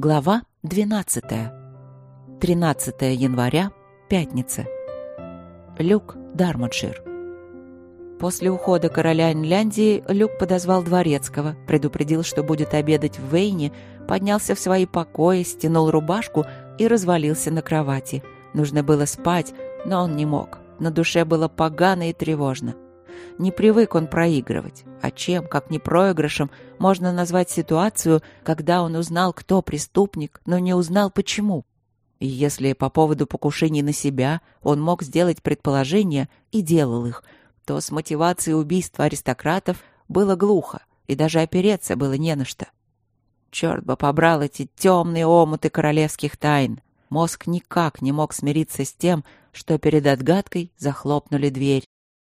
Глава 12. 13 января, пятница. Люк Дармоншир. После ухода короля Инляндии Люк подозвал дворецкого, предупредил, что будет обедать в Вейне, поднялся в свои покои, стянул рубашку и развалился на кровати. Нужно было спать, но он не мог. На душе было погано и тревожно. Не привык он проигрывать. А чем, как не проигрышем, можно назвать ситуацию, когда он узнал, кто преступник, но не узнал почему? И если по поводу покушений на себя он мог сделать предположения и делал их, то с мотивацией убийства аристократов было глухо, и даже опереться было не на что. Черт бы побрал эти темные омуты королевских тайн. Мозг никак не мог смириться с тем, что перед отгадкой захлопнули дверь.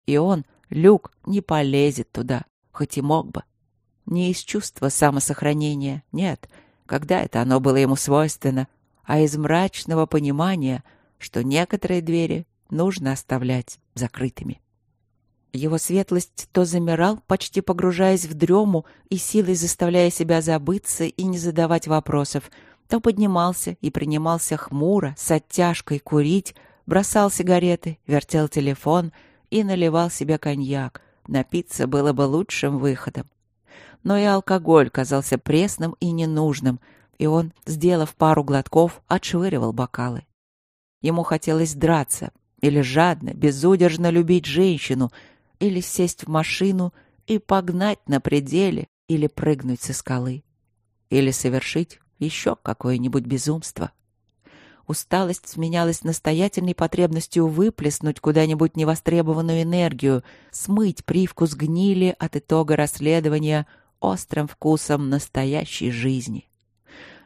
И он, Люк, не полезет туда, хоть и мог бы. Не из чувства самосохранения, нет, когда это оно было ему свойственно, а из мрачного понимания, что некоторые двери нужно оставлять закрытыми. Его светлость то замирал, почти погружаясь в дрему и силой заставляя себя забыться и не задавать вопросов, то поднимался и принимался хмуро, с оттяжкой курить, бросал сигареты, вертел телефон и наливал себе коньяк. Напиться было бы лучшим выходом. Но и алкоголь казался пресным и ненужным, и он, сделав пару глотков, отшвыривал бокалы. Ему хотелось драться, или жадно, безудержно любить женщину, или сесть в машину и погнать на пределе, или прыгнуть со скалы, или совершить еще какое-нибудь безумство. Усталость сменялась настоятельной потребностью выплеснуть куда-нибудь невостребованную энергию, смыть привкус гнили от итога расследования острым вкусом настоящей жизни.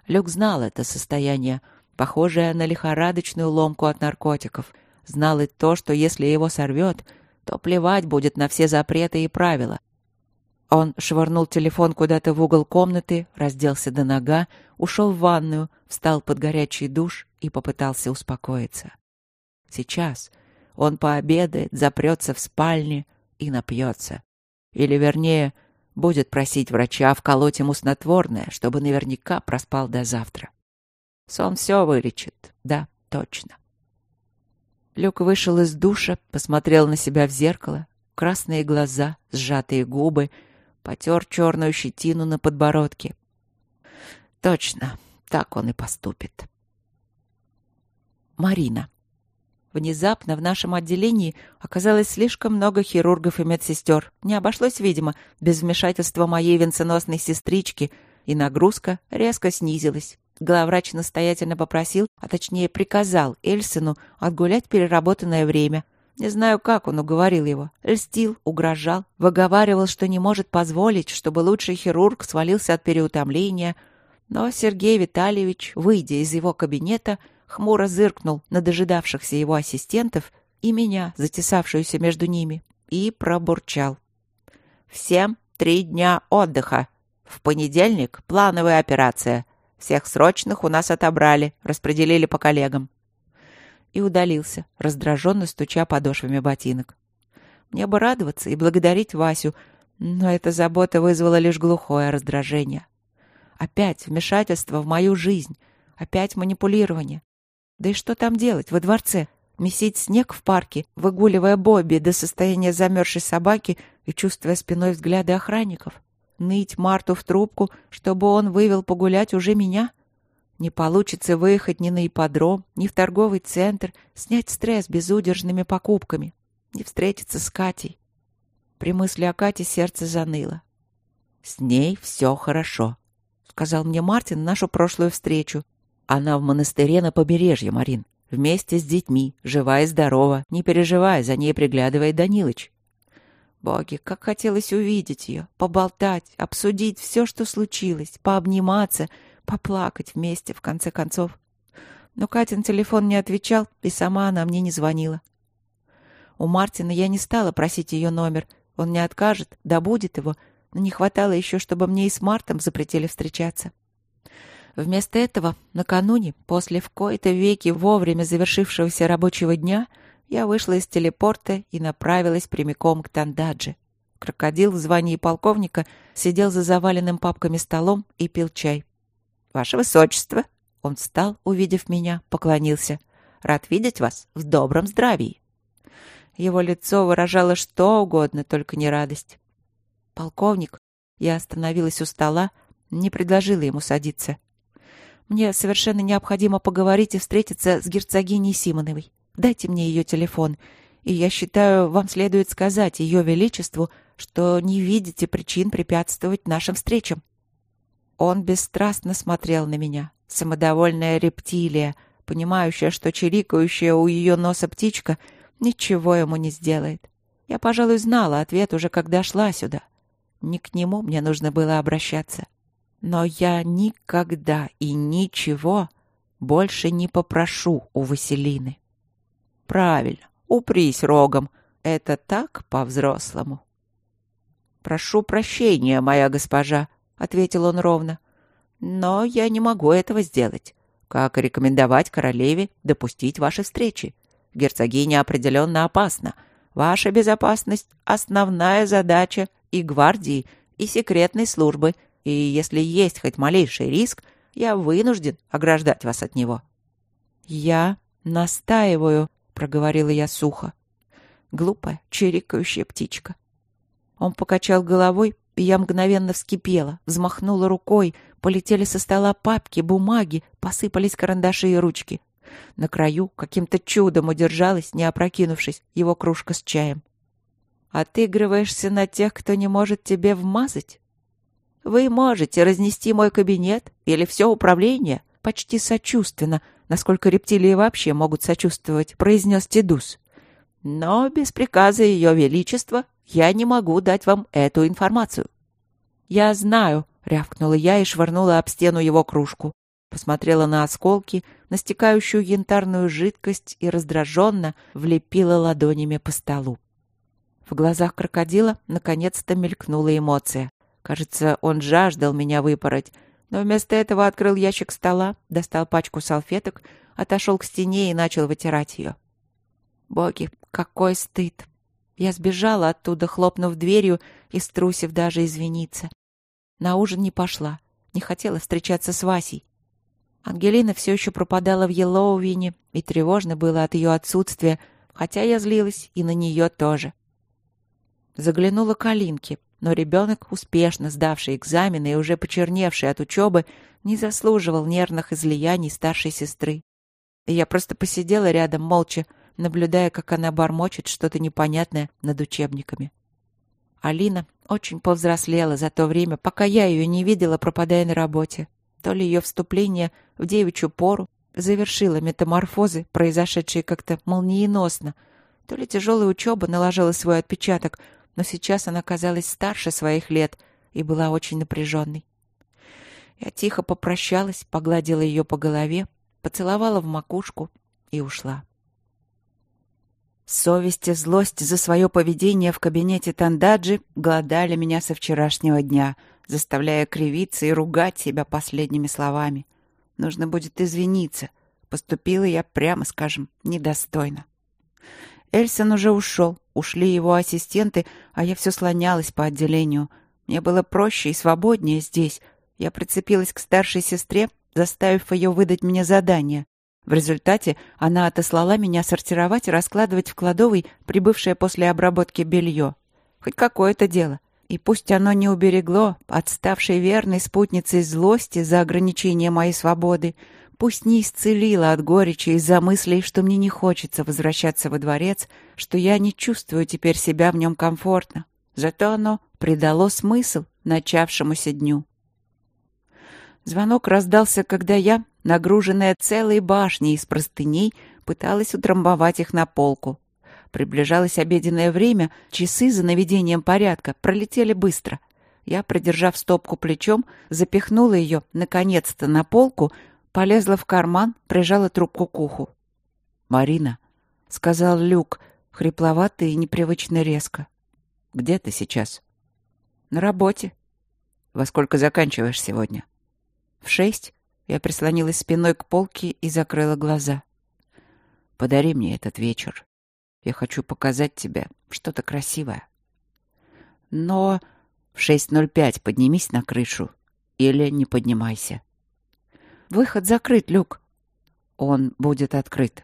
Люк знал это состояние, похожее на лихорадочную ломку от наркотиков. Знал и то, что если его сорвет, то плевать будет на все запреты и правила. Он швырнул телефон куда-то в угол комнаты, разделся до нога, ушел в ванную, встал под горячий душ и попытался успокоиться. Сейчас он пообедает, запрется в спальне и напьется. Или, вернее, будет просить врача вколоть ему снотворное, чтобы наверняка проспал до завтра. Сон все вылечит, да, точно. Люк вышел из душа, посмотрел на себя в зеркало, красные глаза, сжатые губы — потер черную щетину на подбородке. Точно, так он и поступит. Марина. Внезапно в нашем отделении оказалось слишком много хирургов и медсестер. Не обошлось, видимо, без вмешательства моей венценосной сестрички, и нагрузка резко снизилась. Главврач настоятельно попросил, а точнее приказал Эльсину отгулять переработанное время, не знаю, как он уговорил его. Льстил, угрожал, выговаривал, что не может позволить, чтобы лучший хирург свалился от переутомления. Но Сергей Витальевич, выйдя из его кабинета, хмуро зыркнул на дожидавшихся его ассистентов и меня, затесавшуюся между ними, и пробурчал. «Всем три дня отдыха. В понедельник плановая операция. Всех срочных у нас отобрали, распределили по коллегам и удалился, раздраженно стуча подошвами ботинок. Мне бы радоваться и благодарить Васю, но эта забота вызвала лишь глухое раздражение. Опять вмешательство в мою жизнь, опять манипулирование. Да и что там делать во дворце? Месить снег в парке, выгуливая Бобби до состояния замерзшей собаки и чувствуя спиной взгляды охранников? Ныть Марту в трубку, чтобы он вывел погулять уже меня — не получится выехать ни на ипподром, ни в торговый центр, снять стресс безудержными покупками, не встретиться с Катей. При мысли о Кате сердце заныло. «С ней все хорошо», — сказал мне Мартин нашу прошлую встречу. «Она в монастыре на побережье, Марин, вместе с детьми, жива и здорова, не переживай, за ней приглядывает Данилыч». Боги, как хотелось увидеть ее, поболтать, обсудить все, что случилось, пообниматься — поплакать вместе, в конце концов. Но Катин телефон не отвечал, и сама она мне не звонила. У Мартина я не стала просить ее номер. Он не откажет, добудет его, но не хватало еще, чтобы мне и с Мартом запретили встречаться. Вместо этого, накануне, после в кои-то веки вовремя завершившегося рабочего дня, я вышла из телепорта и направилась прямиком к Тандадже. Крокодил в звании полковника сидел за заваленным папками столом и пил чай. «Ваше высочество!» Он встал, увидев меня, поклонился. «Рад видеть вас в добром здравии!» Его лицо выражало что угодно, только не радость. «Полковник!» Я остановилась у стола, не предложила ему садиться. «Мне совершенно необходимо поговорить и встретиться с герцогиней Симоновой. Дайте мне ее телефон, и я считаю, вам следует сказать ее величеству, что не видите причин препятствовать нашим встречам». Он бесстрастно смотрел на меня, самодовольная рептилия, понимающая, что чирикающая у ее носа птичка ничего ему не сделает. Я, пожалуй, знала ответ уже, когда шла сюда. Не к нему мне нужно было обращаться. Но я никогда и ничего больше не попрошу у Василины. Правильно, упрись рогом. Это так по-взрослому. «Прошу прощения, моя госпожа», ответил он ровно. Но я не могу этого сделать. Как рекомендовать королеве допустить ваши встречи? Герцогиня определенно опасна. Ваша безопасность — основная задача и гвардии, и секретной службы, и если есть хоть малейший риск, я вынужден ограждать вас от него». «Я настаиваю», — проговорила я сухо. Глупая, чирикающая птичка. Он покачал головой, и я мгновенно вскипела, взмахнула рукой, полетели со стола папки, бумаги, посыпались карандаши и ручки. На краю каким-то чудом удержалась, не опрокинувшись, его кружка с чаем. «Отыгрываешься на тех, кто не может тебе вмазать?» «Вы можете разнести мой кабинет или все управление?» Почти сочувственно, насколько рептилии вообще могут сочувствовать, произнес Тедус. «Но без приказа Ее Величества я не могу дать вам эту информацию». «Я знаю», — рявкнула я и швырнула об стену его кружку. Посмотрела на осколки, на стекающую янтарную жидкость и раздраженно влепила ладонями по столу. В глазах крокодила наконец-то мелькнула эмоция. Кажется, он жаждал меня выпороть, но вместо этого открыл ящик стола, достал пачку салфеток, отошел к стене и начал вытирать ее. Боги, какой стыд! Я сбежала оттуда, хлопнув дверью и струсив даже извиниться. На ужин не пошла, не хотела встречаться с Васей. Ангелина все еще пропадала в Елоувине, и тревожно было от ее отсутствия, хотя я злилась и на нее тоже. Заглянула к Алинке, но ребенок, успешно сдавший экзамены и уже почерневший от учебы, не заслуживал нервных излияний старшей сестры. И я просто посидела рядом молча, наблюдая, как она бормочет что-то непонятное над учебниками. Алина очень повзрослела за то время, пока я ее не видела, пропадая на работе. То ли ее вступление в девичью пору завершило метаморфозы, произошедшие как-то молниеносно, то ли тяжелая учеба наложила свой отпечаток, но сейчас она казалась старше своих лет и была очень напряженной. Я тихо попрощалась, погладила ее по голове, поцеловала в макушку и ушла. Совесть и злость за свое поведение в кабинете Тандаджи голодали меня со вчерашнего дня, заставляя кривиться и ругать себя последними словами. Нужно будет извиниться. Поступила я, прямо скажем, недостойно. Эльсон уже ушел, ушли его ассистенты, а я все слонялась по отделению. Мне было проще и свободнее здесь. Я прицепилась к старшей сестре, заставив ее выдать мне задание. В результате она отослала меня сортировать и раскладывать в кладовой прибывшее после обработки белье. Хоть какое-то дело. И пусть оно не уберегло от ставшей верной спутницей злости за ограничение моей свободы, пусть не исцелило от горечи из-за мыслей, что мне не хочется возвращаться во дворец, что я не чувствую теперь себя в нем комфортно. Зато оно придало смысл начавшемуся дню. Звонок раздался, когда я, нагруженная целой башней из простыней, пыталась утрамбовать их на полку. Приближалось обеденное время, часы за наведением порядка пролетели быстро. Я, продержав стопку плечом, запихнула ее, наконец-то, на полку, полезла в карман, прижала трубку к уху. «Марина», — сказал Люк, хрипловато и непривычно резко. «Где ты сейчас?» «На работе». «Во сколько заканчиваешь сегодня?» В шесть я прислонилась спиной к полке и закрыла глаза. «Подари мне этот вечер. Я хочу показать тебе что-то красивое». «Но...» «В шесть ноль пять поднимись на крышу. Или не поднимайся». Выход закрыт, Люк». «Он будет открыт».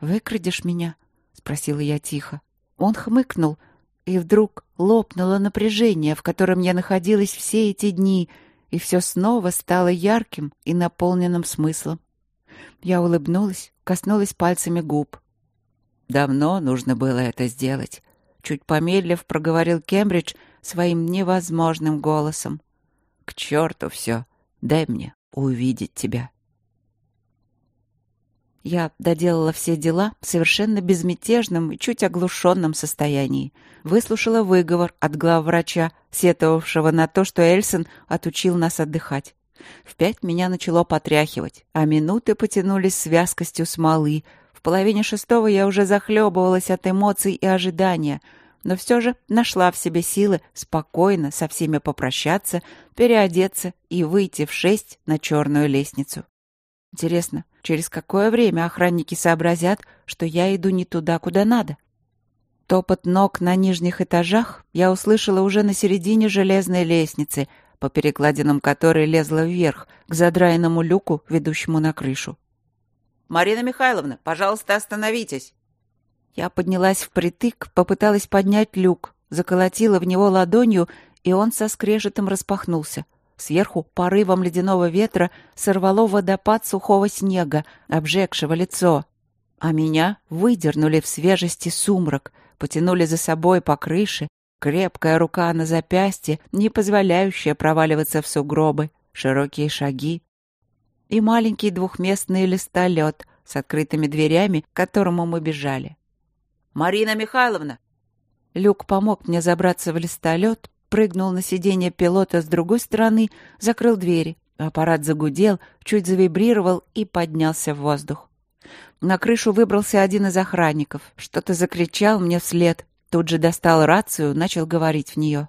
«Выкрадешь меня?» — спросила я тихо. Он хмыкнул, и вдруг лопнуло напряжение, в котором я находилась все эти дни, и все снова стало ярким и наполненным смыслом. Я улыбнулась, коснулась пальцами губ. Давно нужно было это сделать. Чуть помедлив, проговорил Кембридж своим невозможным голосом. К черту все. Дай мне увидеть тебя. Я доделала все дела в совершенно безмятежном и чуть оглушенном состоянии. Выслушала выговор от главврача, сетовавшего на то, что Эльсон отучил нас отдыхать. В пять меня начало потряхивать, а минуты потянулись с вязкостью смолы. В половине шестого я уже захлебывалась от эмоций и ожидания, но все же нашла в себе силы спокойно со всеми попрощаться, переодеться и выйти в шесть на черную лестницу. Интересно, через какое время охранники сообразят, что я иду не туда, куда надо? Топот ног на нижних этажах я услышала уже на середине железной лестницы, по перекладинам которой лезла вверх, к задраенному люку, ведущему на крышу. «Марина Михайловна, пожалуйста, остановитесь!» Я поднялась впритык, попыталась поднять люк, заколотила в него ладонью, и он со скрежетом распахнулся. Сверху порывом ледяного ветра сорвало водопад сухого снега, обжегшего лицо. А меня выдернули в свежести сумрак, потянули за собой по крыше, крепкая рука на запястье, не позволяющая проваливаться в сугробы, широкие шаги и маленький двухместный листолет с открытыми дверями, к которому мы бежали. «Марина Михайловна!» Люк помог мне забраться в листолет, прыгнул на сиденье пилота с другой стороны, закрыл двери. Аппарат загудел, чуть завибрировал и поднялся в воздух. На крышу выбрался один из охранников. Что-то закричал мне вслед. Тут же достал рацию, начал говорить в нее.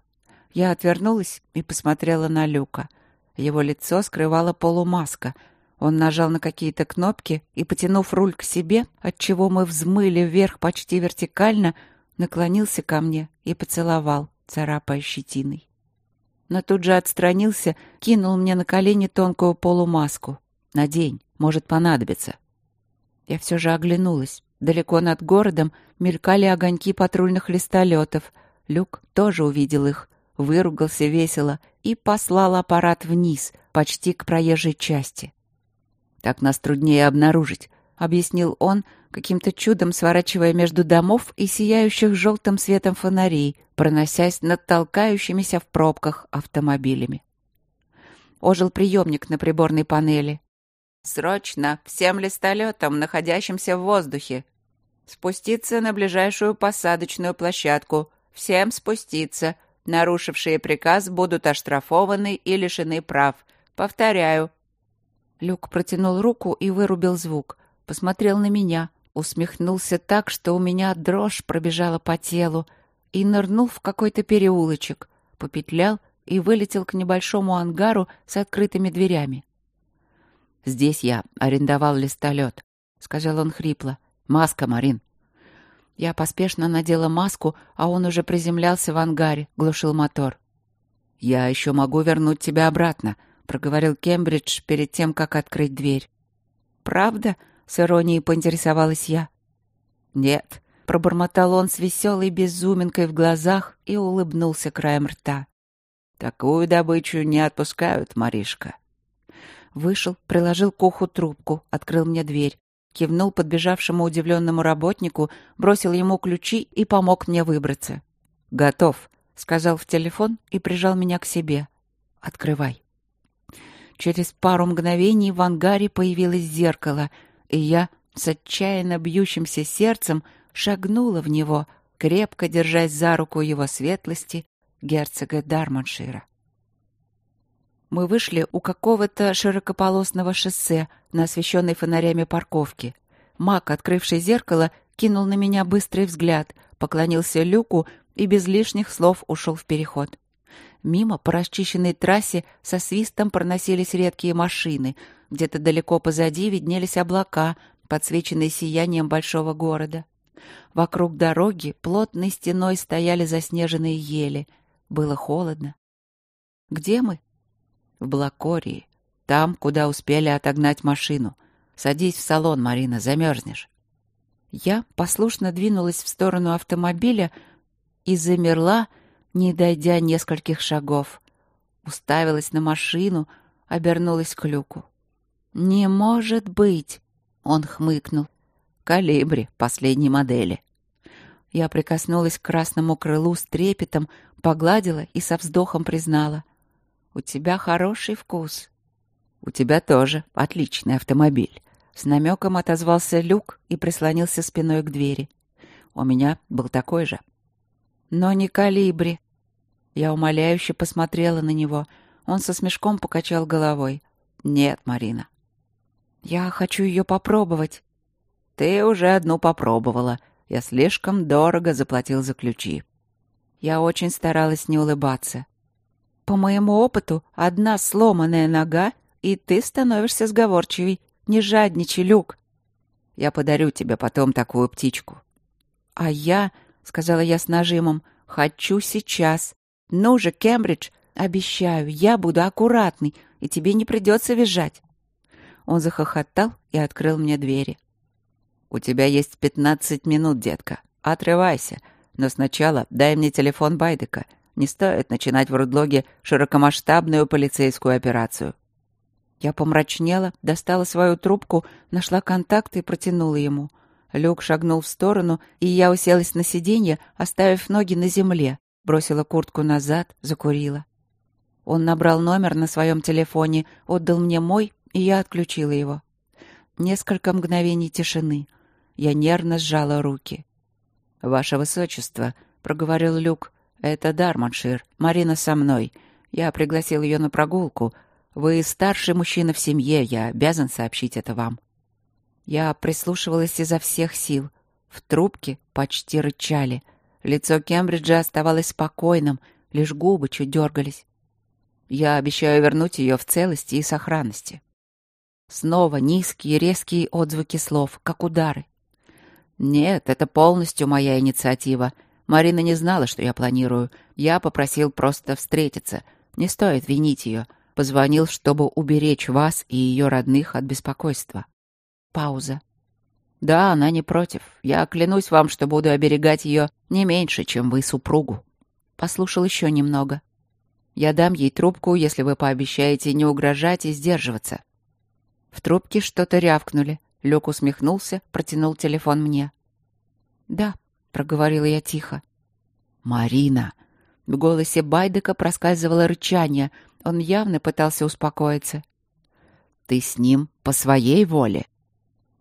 Я отвернулась и посмотрела на Люка. Его лицо скрывала полумаска. Он нажал на какие-то кнопки и, потянув руль к себе, отчего мы взмыли вверх почти вертикально, наклонился ко мне и поцеловал царапая щетиной. Но тут же отстранился, кинул мне на колени тонкую полумаску. «Надень, может понадобиться». Я все же оглянулась. Далеко над городом мелькали огоньки патрульных листолетов. Люк тоже увидел их, выругался весело и послал аппарат вниз, почти к проезжей части. «Так нас труднее обнаружить», — объяснил он, каким-то чудом сворачивая между домов и сияющих желтым светом фонарей, проносясь над толкающимися в пробках автомобилями. Ожил приемник на приборной панели. «Срочно! Всем листолетам, находящимся в воздухе! Спуститься на ближайшую посадочную площадку! Всем спуститься! Нарушившие приказ будут оштрафованы и лишены прав. Повторяю!» Люк протянул руку и вырубил звук. Посмотрел на меня, усмехнулся так, что у меня дрожь пробежала по телу, и нырнул в какой-то переулочек, попетлял и вылетел к небольшому ангару с открытыми дверями. «Здесь я арендовал листолет», — сказал он хрипло. «Маска, Марин». Я поспешно надела маску, а он уже приземлялся в ангаре, глушил мотор. «Я еще могу вернуть тебя обратно», — проговорил Кембридж перед тем, как открыть дверь. «Правда?» — с иронией поинтересовалась я. «Нет», — пробормотал он с веселой безуминкой в глазах и улыбнулся краем рта. «Такую добычу не отпускают, Маришка». Вышел, приложил к уху трубку, открыл мне дверь, кивнул подбежавшему удивленному работнику, бросил ему ключи и помог мне выбраться. «Готов», — сказал в телефон и прижал меня к себе. «Открывай». Через пару мгновений в ангаре появилось зеркало — и я с отчаянно бьющимся сердцем шагнула в него, крепко держась за руку его светлости, герцога Дармоншира. Мы вышли у какого-то широкополосного шоссе на освещенной фонарями парковке. Мак, открывший зеркало, кинул на меня быстрый взгляд, поклонился люку и без лишних слов ушел в переход. Мимо по расчищенной трассе со свистом проносились редкие машины. Где-то далеко позади виднелись облака, подсвеченные сиянием большого города. Вокруг дороги плотной стеной стояли заснеженные ели. Было холодно. Где мы? В Блакории. Там, куда успели отогнать машину. Садись в салон, Марина, замерзнешь. Я послушно двинулась в сторону автомобиля и замерла, не дойдя нескольких шагов. Уставилась на машину, обернулась к люку. «Не может быть!» — он хмыкнул. «Калибри последней модели». Я прикоснулась к красному крылу с трепетом, погладила и со вздохом признала. «У тебя хороший вкус». «У тебя тоже отличный автомобиль». С намеком отозвался Люк и прислонился спиной к двери. У меня был такой же. Но не калибри. Я умоляюще посмотрела на него. Он со смешком покачал головой. «Нет, Марина». «Я хочу ее попробовать». «Ты уже одну попробовала. Я слишком дорого заплатил за ключи». Я очень старалась не улыбаться. «По моему опыту, одна сломанная нога, и ты становишься сговорчивей. Не жадничай, Люк. Я подарю тебе потом такую птичку». «А я», — сказала я с нажимом, — «хочу сейчас. Ну же, Кембридж, обещаю, я буду аккуратный, и тебе не придется визжать». Он захохотал и открыл мне двери. «У тебя есть пятнадцать минут, детка. Отрывайся. Но сначала дай мне телефон Байдека. Не стоит начинать в Рудлоге широкомасштабную полицейскую операцию». Я помрачнела, достала свою трубку, нашла контакт и протянула ему. Люк шагнул в сторону, и я уселась на сиденье, оставив ноги на земле, бросила куртку назад, закурила. Он набрал номер на своем телефоне, отдал мне мой, и я отключила его. Несколько мгновений тишины. Я нервно сжала руки. «Ваше Высочество», — проговорил Люк, — «это Дарманшир. Марина со мной. Я пригласил ее на прогулку. Вы старший мужчина в семье, я обязан сообщить это вам». Я прислушивалась изо всех сил. В трубке почти рычали. Лицо Кембриджа оставалось спокойным, лишь губы чуть дергались. Я обещаю вернуть ее в целости и сохранности. Снова низкие резкие отзвуки слов, как удары. Нет, это полностью моя инициатива. Марина не знала, что я планирую. Я попросил просто встретиться. Не стоит винить ее. Позвонил, чтобы уберечь вас и ее родных от беспокойства. Пауза. Да, она не против. Я клянусь вам, что буду оберегать ее не меньше, чем вы супругу. Послушал еще немного. Я дам ей трубку, если вы пообещаете не угрожать и сдерживаться. В трубке что-то рявкнули. Люк усмехнулся, протянул телефон мне. «Да», — проговорила я тихо. «Марина!» В голосе Байдека проскальзывало рычание, он явно пытался успокоиться. «Ты с ним по своей воле?»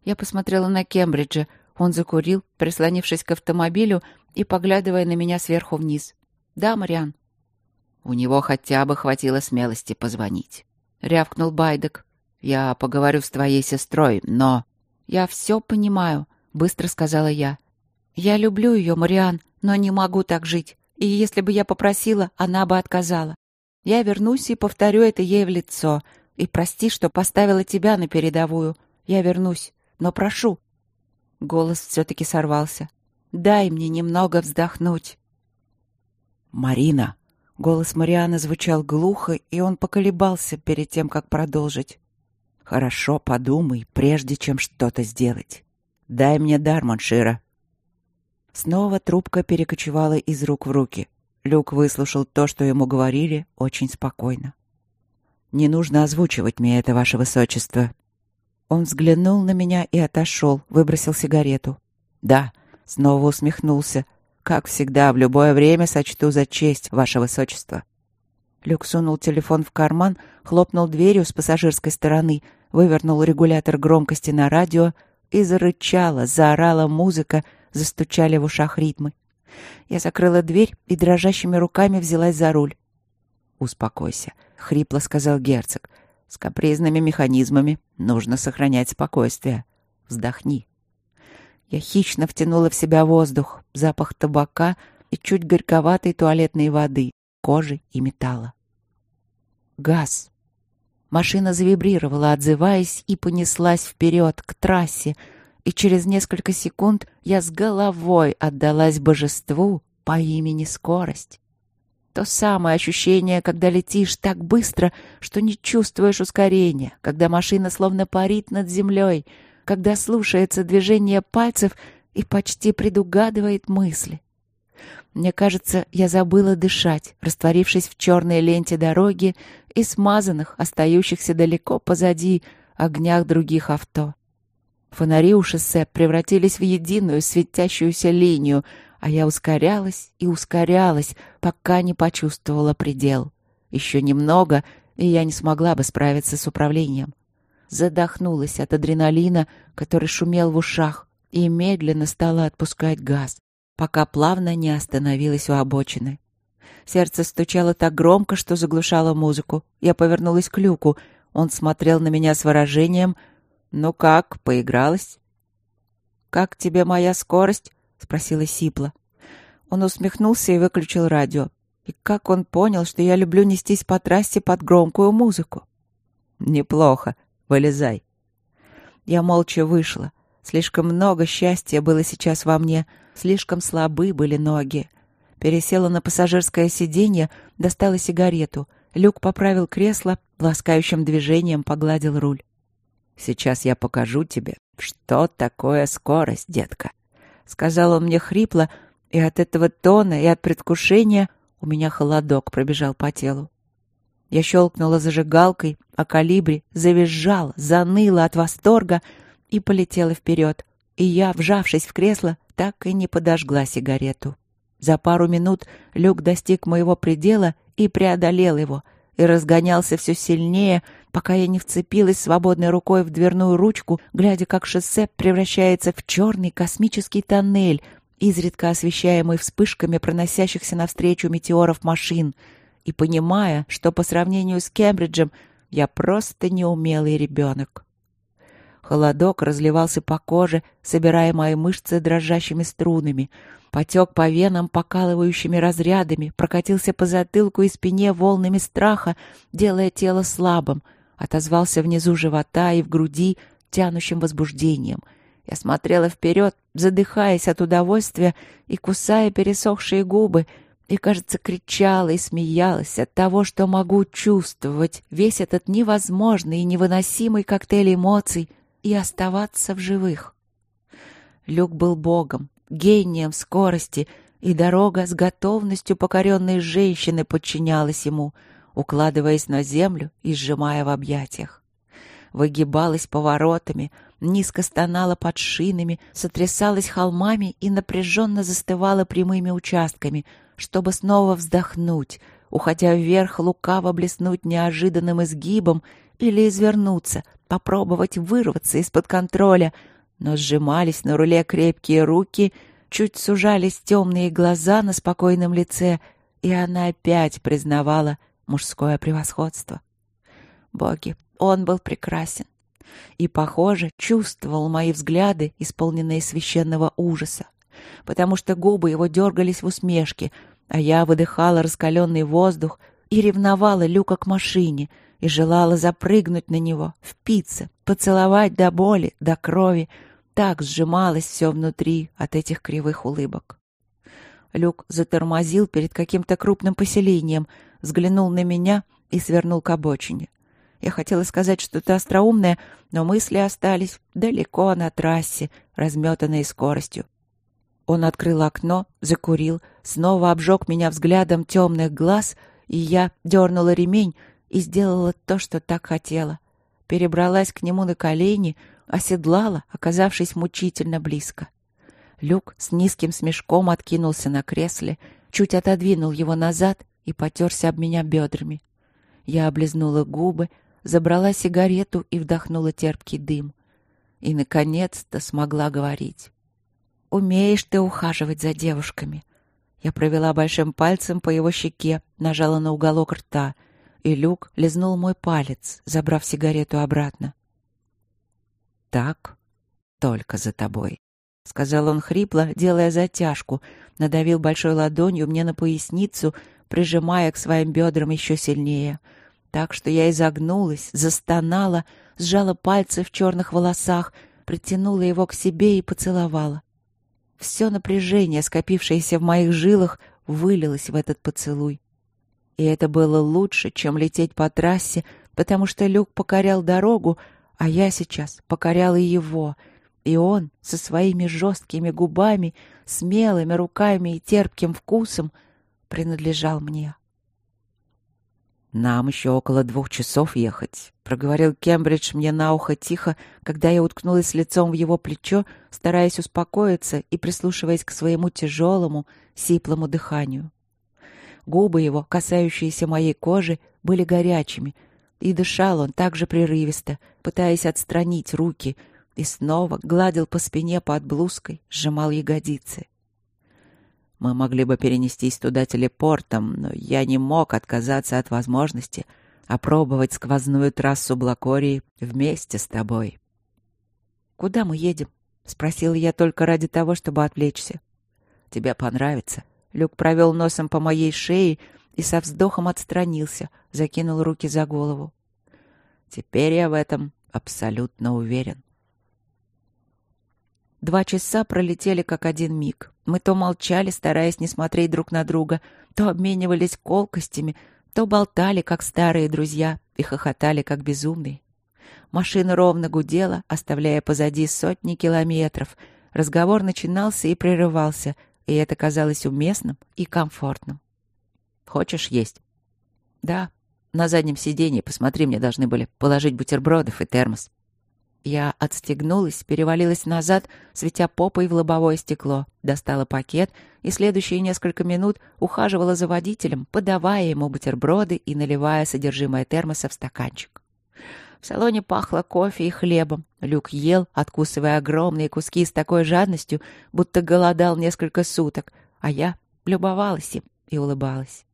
Я посмотрела на Кембриджа. Он закурил, прислонившись к автомобилю и поглядывая на меня сверху вниз. «Да, Мариан?» «У него хотя бы хватило смелости позвонить», — рявкнул Байдек. «Я поговорю с твоей сестрой, но...» «Я все понимаю», — быстро сказала я. «Я люблю ее, Мариан, но не могу так жить. И если бы я попросила, она бы отказала. Я вернусь и повторю это ей в лицо. И прости, что поставила тебя на передовую. Я вернусь, но прошу». Голос все-таки сорвался. «Дай мне немного вздохнуть». «Марина!» Голос Марианы звучал глухо, и он поколебался перед тем, как продолжить. «Хорошо подумай, прежде чем что-то сделать. Дай мне дар, Моншира». Снова трубка перекочевала из рук в руки. Люк выслушал то, что ему говорили, очень спокойно. «Не нужно озвучивать мне это, ваше высочество». Он взглянул на меня и отошел, выбросил сигарету. «Да», — снова усмехнулся. «Как всегда, в любое время сочту за честь, ваше высочество». Люк сунул телефон в карман, хлопнул дверью с пассажирской стороны, вывернул регулятор громкости на радио и зарычала, заорала музыка, застучали в ушах ритмы. Я закрыла дверь и дрожащими руками взялась за руль. «Успокойся», — хрипло сказал герцог. «С капризными механизмами нужно сохранять спокойствие. Вздохни». Я хищно втянула в себя воздух, запах табака и чуть горьковатой туалетной воды, кожи и металла. Газ. Машина завибрировала, отзываясь, и понеслась вперед, к трассе, и через несколько секунд я с головой отдалась божеству по имени Скорость. То самое ощущение, когда летишь так быстро, что не чувствуешь ускорения, когда машина словно парит над землей, когда слушается движение пальцев и почти предугадывает мысли. Мне кажется, я забыла дышать, растворившись в черной ленте дороги и смазанных, остающихся далеко позади, огнях других авто. Фонари у шоссе превратились в единую светящуюся линию, а я ускорялась и ускорялась, пока не почувствовала предел. Еще немного, и я не смогла бы справиться с управлением. Задохнулась от адреналина, который шумел в ушах, и медленно стала отпускать газ, пока плавно не остановилась у обочины. Сердце стучало так громко, что заглушало музыку. Я повернулась к люку. Он смотрел на меня с выражением «Ну как, поигралась?» «Как тебе моя скорость?» — спросила Сипла. Он усмехнулся и выключил радио. И как он понял, что я люблю нестись по трассе под громкую музыку? «Неплохо. Вылезай». Я молча вышла. Слишком много счастья было сейчас во мне, слишком слабы были ноги. Пересела на пассажирское сиденье, достала сигарету. Люк поправил кресло, ласкающим движением погладил руль. «Сейчас я покажу тебе, что такое скорость, детка», — сказал он мне хрипло, и от этого тона и от предвкушения у меня холодок пробежал по телу. Я щелкнула зажигалкой, а калибри завизжал, заныла от восторга и полетела вперед. И я, вжавшись в кресло, так и не подожгла сигарету. За пару минут люк достиг моего предела и преодолел его, и разгонялся все сильнее, пока я не вцепилась свободной рукой в дверную ручку, глядя, как шоссе превращается в черный космический тоннель, изредка освещаемый вспышками проносящихся навстречу метеоров машин, и понимая, что по сравнению с Кембриджем я просто неумелый ребенок. Холодок разливался по коже, собирая мои мышцы дрожащими струнами — потек по венам покалывающими разрядами, прокатился по затылку и спине волнами страха, делая тело слабым, отозвался внизу живота и в груди тянущим возбуждением. Я смотрела вперед, задыхаясь от удовольствия и кусая пересохшие губы, и, кажется, кричала и смеялась от того, что могу чувствовать весь этот невозможный и невыносимый коктейль эмоций и оставаться в живых. Люк был богом, гением скорости, и дорога с готовностью покоренной женщины подчинялась ему, укладываясь на землю и сжимая в объятиях. Выгибалась поворотами, низко стонала под шинами, сотрясалась холмами и напряженно застывала прямыми участками, чтобы снова вздохнуть, уходя вверх, лукаво блеснуть неожиданным изгибом или извернуться, попробовать вырваться из-под контроля — но сжимались на руле крепкие руки, чуть сужались темные глаза на спокойном лице, и она опять признавала мужское превосходство. Боги, он был прекрасен и, похоже, чувствовал мои взгляды, исполненные священного ужаса, потому что губы его дергались в усмешке, а я выдыхала раскаленный воздух и ревновала Люка к машине и желала запрыгнуть на него, впиться, поцеловать до боли, до крови, так сжималось все внутри от этих кривых улыбок. Люк затормозил перед каким-то крупным поселением, взглянул на меня и свернул к обочине. Я хотела сказать что-то остроумное, но мысли остались далеко на трассе, разметанные скоростью. Он открыл окно, закурил, снова обжег меня взглядом темных глаз, и я дернула ремень и сделала то, что так хотела. Перебралась к нему на колени — оседлала, оказавшись мучительно близко. Люк с низким смешком откинулся на кресле, чуть отодвинул его назад и потерся об меня бедрами. Я облизнула губы, забрала сигарету и вдохнула терпкий дым. И, наконец-то, смогла говорить. «Умеешь ты ухаживать за девушками». Я провела большим пальцем по его щеке, нажала на уголок рта, и Люк лизнул мой палец, забрав сигарету обратно так только за тобой», — сказал он хрипло, делая затяжку, надавил большой ладонью мне на поясницу, прижимая к своим бедрам еще сильнее. Так что я изогнулась, застонала, сжала пальцы в черных волосах, притянула его к себе и поцеловала. Все напряжение, скопившееся в моих жилах, вылилось в этот поцелуй. И это было лучше, чем лететь по трассе, потому что Люк покорял дорогу, а я сейчас покоряла его. И он со своими жесткими губами, смелыми руками и терпким вкусом принадлежал мне. «Нам еще около двух часов ехать», — проговорил Кембридж мне на ухо тихо, когда я уткнулась лицом в его плечо, стараясь успокоиться и прислушиваясь к своему тяжелому, сиплому дыханию. Губы его, касающиеся моей кожи, были горячими, и дышал он так же прерывисто, пытаясь отстранить руки, и снова гладил по спине под блузкой, сжимал ягодицы. Мы могли бы перенестись туда телепортом, но я не мог отказаться от возможности опробовать сквозную трассу Блакории вместе с тобой. «Куда мы едем?» — спросил я только ради того, чтобы отвлечься. «Тебе понравится». Люк провел носом по моей шее и со вздохом отстранился, закинул руки за голову. «Теперь я в этом абсолютно уверен». Два часа пролетели как один миг. Мы то молчали, стараясь не смотреть друг на друга, то обменивались колкостями, то болтали, как старые друзья, и хохотали, как безумные. Машина ровно гудела, оставляя позади сотни километров. Разговор начинался и прерывался, и это казалось уместным и комфортным. «Хочешь есть?» «Да». «На заднем сиденье, посмотри, мне должны были положить бутербродов и термос». Я отстегнулась, перевалилась назад, светя попой в лобовое стекло, достала пакет и следующие несколько минут ухаживала за водителем, подавая ему бутерброды и наливая содержимое термоса в стаканчик. В салоне пахло кофе и хлебом. Люк ел, откусывая огромные куски с такой жадностью, будто голодал несколько суток, а я любовалась им и улыбалась.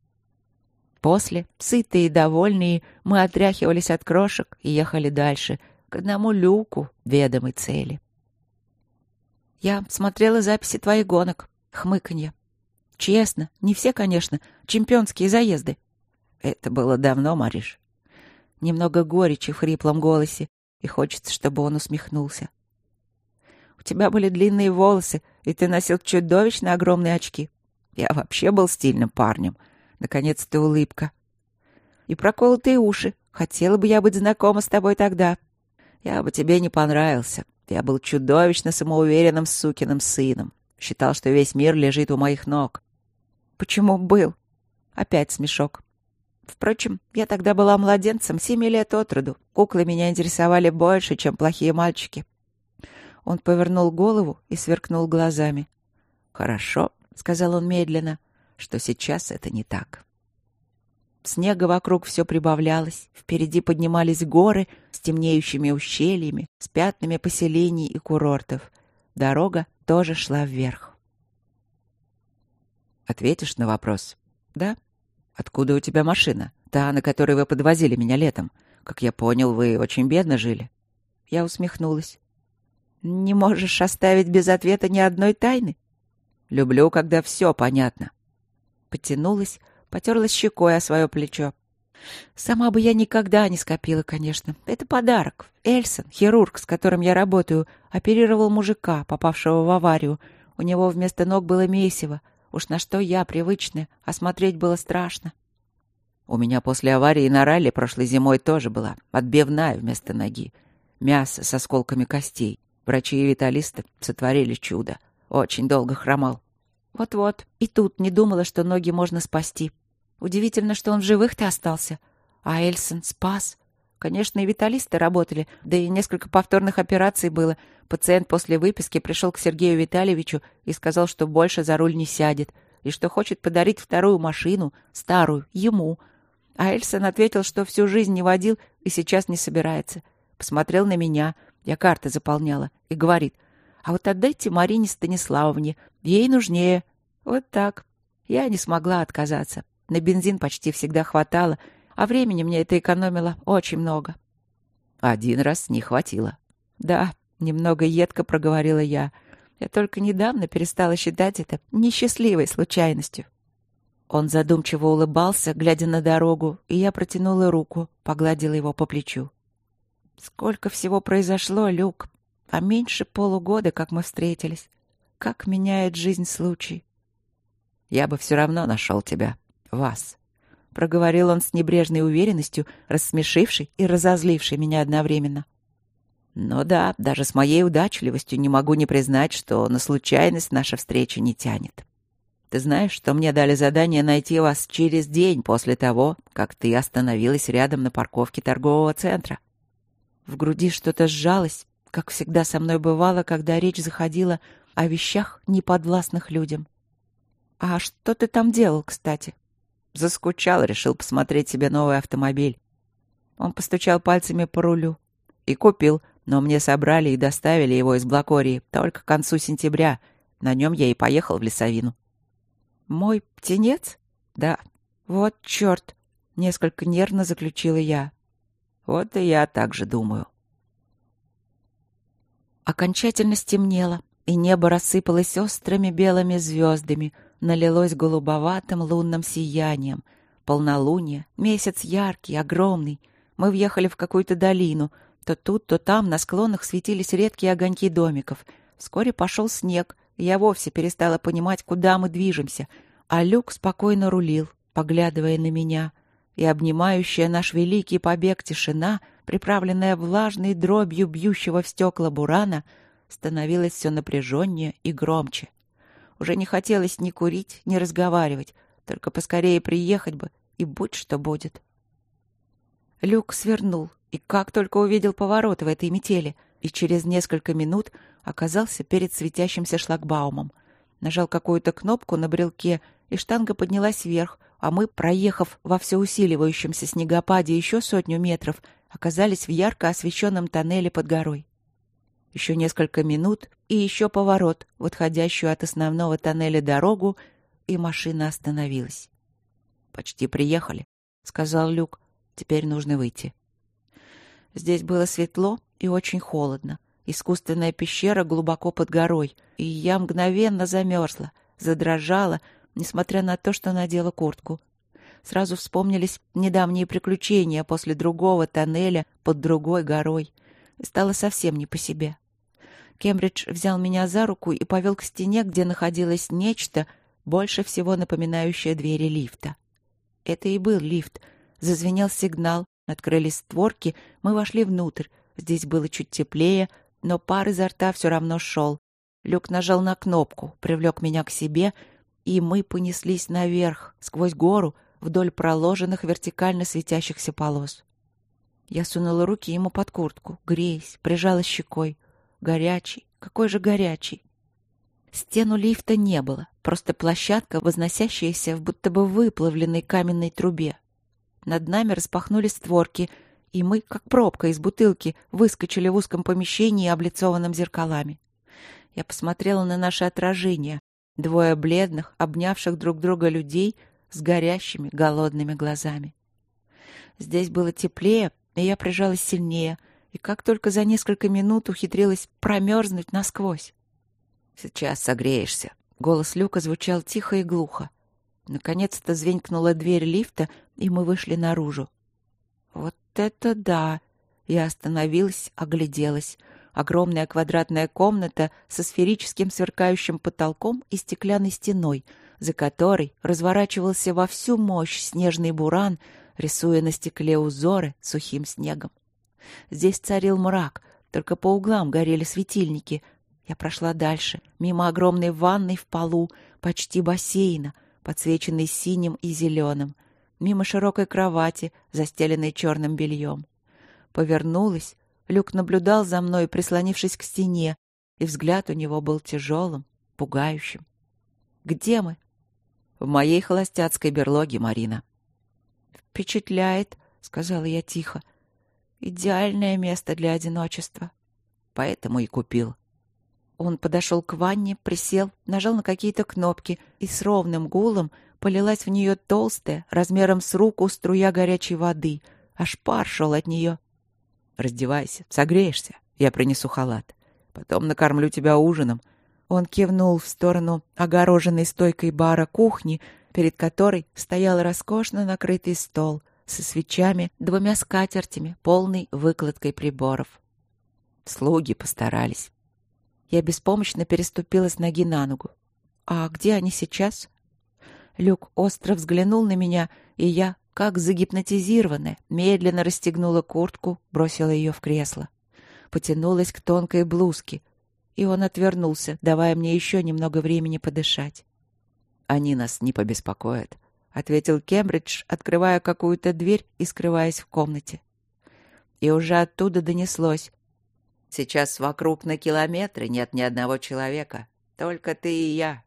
После, сытые и довольные, мы отряхивались от крошек и ехали дальше — к одному люку ведомой цели. Я смотрела записи твоих гонок. Хмыканье. Честно, не все, конечно, чемпионские заезды. Это было давно, Мариш. Немного горечи в хриплом голосе, и хочется, чтобы он усмехнулся. У тебя были длинные волосы, и ты носил чудовищно огромные очки. Я вообще был стильным парнем. Наконец-то улыбка. И проколотые уши. Хотела бы я быть знакома с тобой тогда. Я бы тебе не понравился. Я был чудовищно самоуверенным сукиным сыном. Считал, что весь мир лежит у моих ног. Почему был? Опять смешок. Впрочем, я тогда была младенцем, семи лет от роду. Куклы меня интересовали больше, чем плохие мальчики. Он повернул голову и сверкнул глазами. «Хорошо», — сказал он медленно, — «что сейчас это не так». Снега вокруг все прибавлялось. Впереди поднимались горы с темнеющими ущельями, с пятнами поселений и курортов. Дорога тоже шла вверх. Ответишь на вопрос? Да. Откуда у тебя машина? Та, на которой вы подвозили меня летом. Как я понял, вы очень бедно жили. Я усмехнулась. Не можешь оставить без ответа ни одной тайны? Люблю, когда все понятно. Потянулась, потерлась щекой о свое плечо. Сама бы я никогда не скопила, конечно. Это подарок. Эльсон, хирург, с которым я работаю, оперировал мужика, попавшего в аварию. У него вместо ног было месиво. Уж на что я привычная, а смотреть было страшно. У меня после аварии на ралли прошлой зимой тоже была отбивная вместо ноги. Мясо с осколками костей. Врачи и виталисты сотворили чудо. Очень долго хромал. Вот-вот. И тут не думала, что ноги можно спасти. Удивительно, что он в живых-то остался. А Эльсон спас. Конечно, и виталисты работали, да и несколько повторных операций было. Пациент после выписки пришел к Сергею Витальевичу и сказал, что больше за руль не сядет, и что хочет подарить вторую машину, старую, ему. А Эльсон ответил, что всю жизнь не водил и сейчас не собирается. Посмотрел на меня, я карты заполняла, и говорит, а вот отдайте Марине Станиславовне, ей нужнее. Вот так. Я не смогла отказаться. На бензин почти всегда хватало, а времени мне это экономило очень много. Один раз не хватило. Да, немного едко проговорила я. Я только недавно перестала считать это несчастливой случайностью. Он задумчиво улыбался, глядя на дорогу, и я протянула руку, погладила его по плечу. Сколько всего произошло, Люк, а меньше полугода, как мы встретились. Как меняет жизнь случай. Я бы все равно нашел тебя, вас. Проговорил он с небрежной уверенностью, рассмешивший и разозливший меня одновременно. Ну да, даже с моей удачливостью не могу не признать, что на случайность наша встреча не тянет. Ты знаешь, что мне дали задание найти вас через день после того, как ты остановилась рядом на парковке торгового центра. В груди что-то сжалось, как всегда со мной бывало, когда речь заходила о вещах, неподвластных людям. «А что ты там делал, кстати?» Заскучал, решил посмотреть себе новый автомобиль. Он постучал пальцами по рулю. И купил, но мне собрали и доставили его из Блакории только к концу сентября. На нем я и поехал в лесовину. «Мой птенец?» «Да». «Вот черт!» — несколько нервно заключила я. «Вот и я так же думаю». Окончательно стемнело, и небо рассыпалось острыми белыми звездами — налилось голубоватым лунным сиянием. Полнолуние, месяц яркий, огромный. Мы въехали в какую-то долину. То тут, то там на склонах светились редкие огоньки домиков. Вскоре пошел снег, я вовсе перестала понимать, куда мы движемся. А Люк спокойно рулил, поглядывая на меня. И обнимающая наш великий побег тишина, приправленная влажной дробью бьющего в стекла бурана, становилась все напряженнее и громче. Уже не хотелось ни курить, ни разговаривать, только поскорее приехать бы, и будь что будет. Люк свернул, и как только увидел поворот в этой метели, и через несколько минут оказался перед светящимся шлагбаумом. Нажал какую-то кнопку на брелке, и штанга поднялась вверх, а мы, проехав во все усиливающемся снегопаде еще сотню метров, оказались в ярко освещенном тоннеле под горой. Еще несколько минут и еще поворот в отходящую от основного тоннеля дорогу, и машина остановилась. «Почти приехали», — сказал Люк. «Теперь нужно выйти». Здесь было светло и очень холодно. Искусственная пещера глубоко под горой, и я мгновенно замерзла, задрожала, несмотря на то, что надела куртку. Сразу вспомнились недавние приключения после другого тоннеля под другой горой — Стало совсем не по себе. Кембридж взял меня за руку и повел к стене, где находилось нечто, больше всего напоминающее двери лифта. Это и был лифт. Зазвенел сигнал, открылись створки, мы вошли внутрь. Здесь было чуть теплее, но пар изо рта все равно шел. Люк нажал на кнопку, привлек меня к себе, и мы понеслись наверх, сквозь гору, вдоль проложенных вертикально светящихся полос. Я сунула руки ему под куртку, греясь, прижала щекой. Горячий, какой же горячий. Стену лифта не было, просто площадка, возносящаяся в будто бы выплавленной каменной трубе. Над нами распахнули створки, и мы, как пробка из бутылки, выскочили в узком помещении, облицованном зеркалами. Я посмотрела на наше отражение, двое бледных, обнявших друг друга людей с горящими, голодными глазами. Здесь было теплее, я прижалась сильнее, и как только за несколько минут ухитрилась промерзнуть насквозь. «Сейчас согреешься». Голос Люка звучал тихо и глухо. Наконец-то звенькнула дверь лифта, и мы вышли наружу. «Вот это да!» Я остановилась, огляделась. Огромная квадратная комната со сферическим сверкающим потолком и стеклянной стеной, за которой разворачивался во всю мощь снежный буран — рисуя на стекле узоры сухим снегом. Здесь царил мрак, только по углам горели светильники. Я прошла дальше, мимо огромной ванной в полу, почти бассейна, подсвеченной синим и зеленым, мимо широкой кровати, застеленной черным бельем. Повернулась, Люк наблюдал за мной, прислонившись к стене, и взгляд у него был тяжелым, пугающим. «Где мы?» «В моей холостяцкой берлоге, Марина», «Впечатляет», — сказала я тихо. «Идеальное место для одиночества». Поэтому и купил. Он подошел к ванне, присел, нажал на какие-то кнопки, и с ровным гулом полилась в нее толстая, размером с руку, струя горячей воды. Аж пар шел от нее. «Раздевайся, согреешься, я принесу халат. Потом накормлю тебя ужином». Он кивнул в сторону огороженной стойкой бара кухни, перед которой стоял роскошно накрытый стол со свечами, двумя скатертями, полной выкладкой приборов. Слуги постарались. Я беспомощно переступила с ноги на ногу. «А где они сейчас?» Люк остро взглянул на меня, и я, как загипнотизированная, медленно расстегнула куртку, бросила ее в кресло. Потянулась к тонкой блузке, и он отвернулся, давая мне еще немного времени подышать. «Они нас не побеспокоят», — ответил Кембридж, открывая какую-то дверь и скрываясь в комнате. И уже оттуда донеслось. «Сейчас вокруг на километры нет ни одного человека, только ты и я».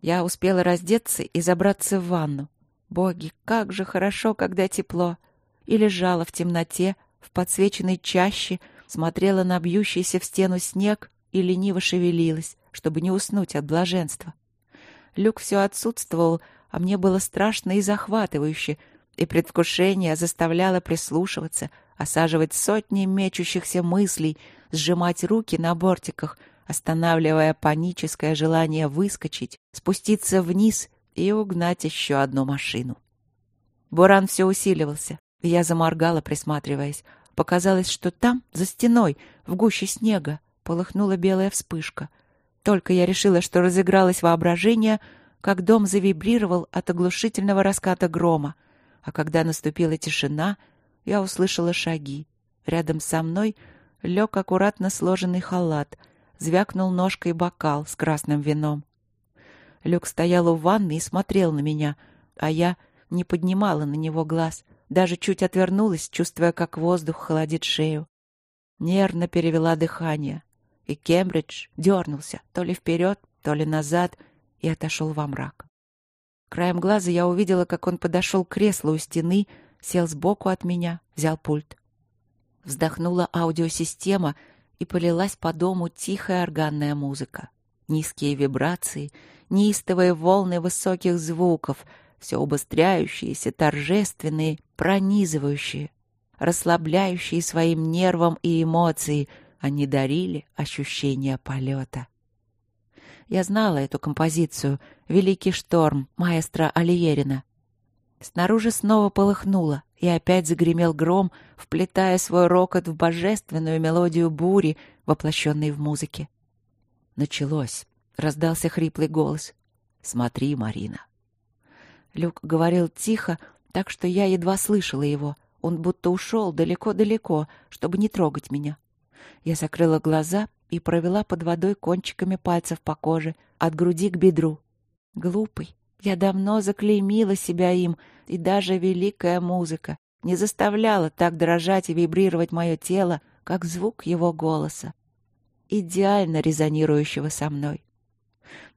Я успела раздеться и забраться в ванну. Боги, как же хорошо, когда тепло! И лежала в темноте, в подсвеченной чаще, смотрела на бьющийся в стену снег и лениво шевелилась, чтобы не уснуть от блаженства. Люк все отсутствовал, а мне было страшно и захватывающе, и предвкушение заставляло прислушиваться, осаживать сотни мечущихся мыслей, сжимать руки на бортиках, останавливая паническое желание выскочить, спуститься вниз и угнать еще одну машину. Буран все усиливался, я заморгала, присматриваясь. Показалось, что там, за стеной, в гуще снега, полыхнула белая вспышка. Только я решила, что разыгралось воображение, как дом завибрировал от оглушительного раската грома. А когда наступила тишина, я услышала шаги. Рядом со мной лег аккуратно сложенный халат, звякнул ножкой бокал с красным вином. Люк стоял у ванны и смотрел на меня, а я не поднимала на него глаз, даже чуть отвернулась, чувствуя, как воздух холодит шею. Нервно перевела дыхание, и Кембридж дернулся то ли вперед, то ли назад и отошел во мрак. Краем глаза я увидела, как он подошел к креслу у стены, сел сбоку от меня, взял пульт. Вздохнула аудиосистема, и полилась по дому тихая органная музыка. Низкие вибрации, неистовые волны высоких звуков, все убыстряющиеся, торжественные, пронизывающие, расслабляющие своим нервам и эмоции, они дарили ощущение полета. Я знала эту композицию «Великий шторм» маэстро Алиерина. Снаружи снова полыхнуло, и опять загремел гром, вплетая свой рокот в божественную мелодию бури, воплощенной в музыке. Началось. Раздался хриплый голос. «Смотри, Марина». Люк говорил тихо, так что я едва слышала его. Он будто ушел далеко-далеко, чтобы не трогать меня. Я закрыла глаза и провела под водой кончиками пальцев по коже, от груди к бедру. Глупый. Я давно заклеймила себя им, и даже великая музыка не заставляла так дрожать и вибрировать мое тело, как звук его голоса, идеально резонирующего со мной.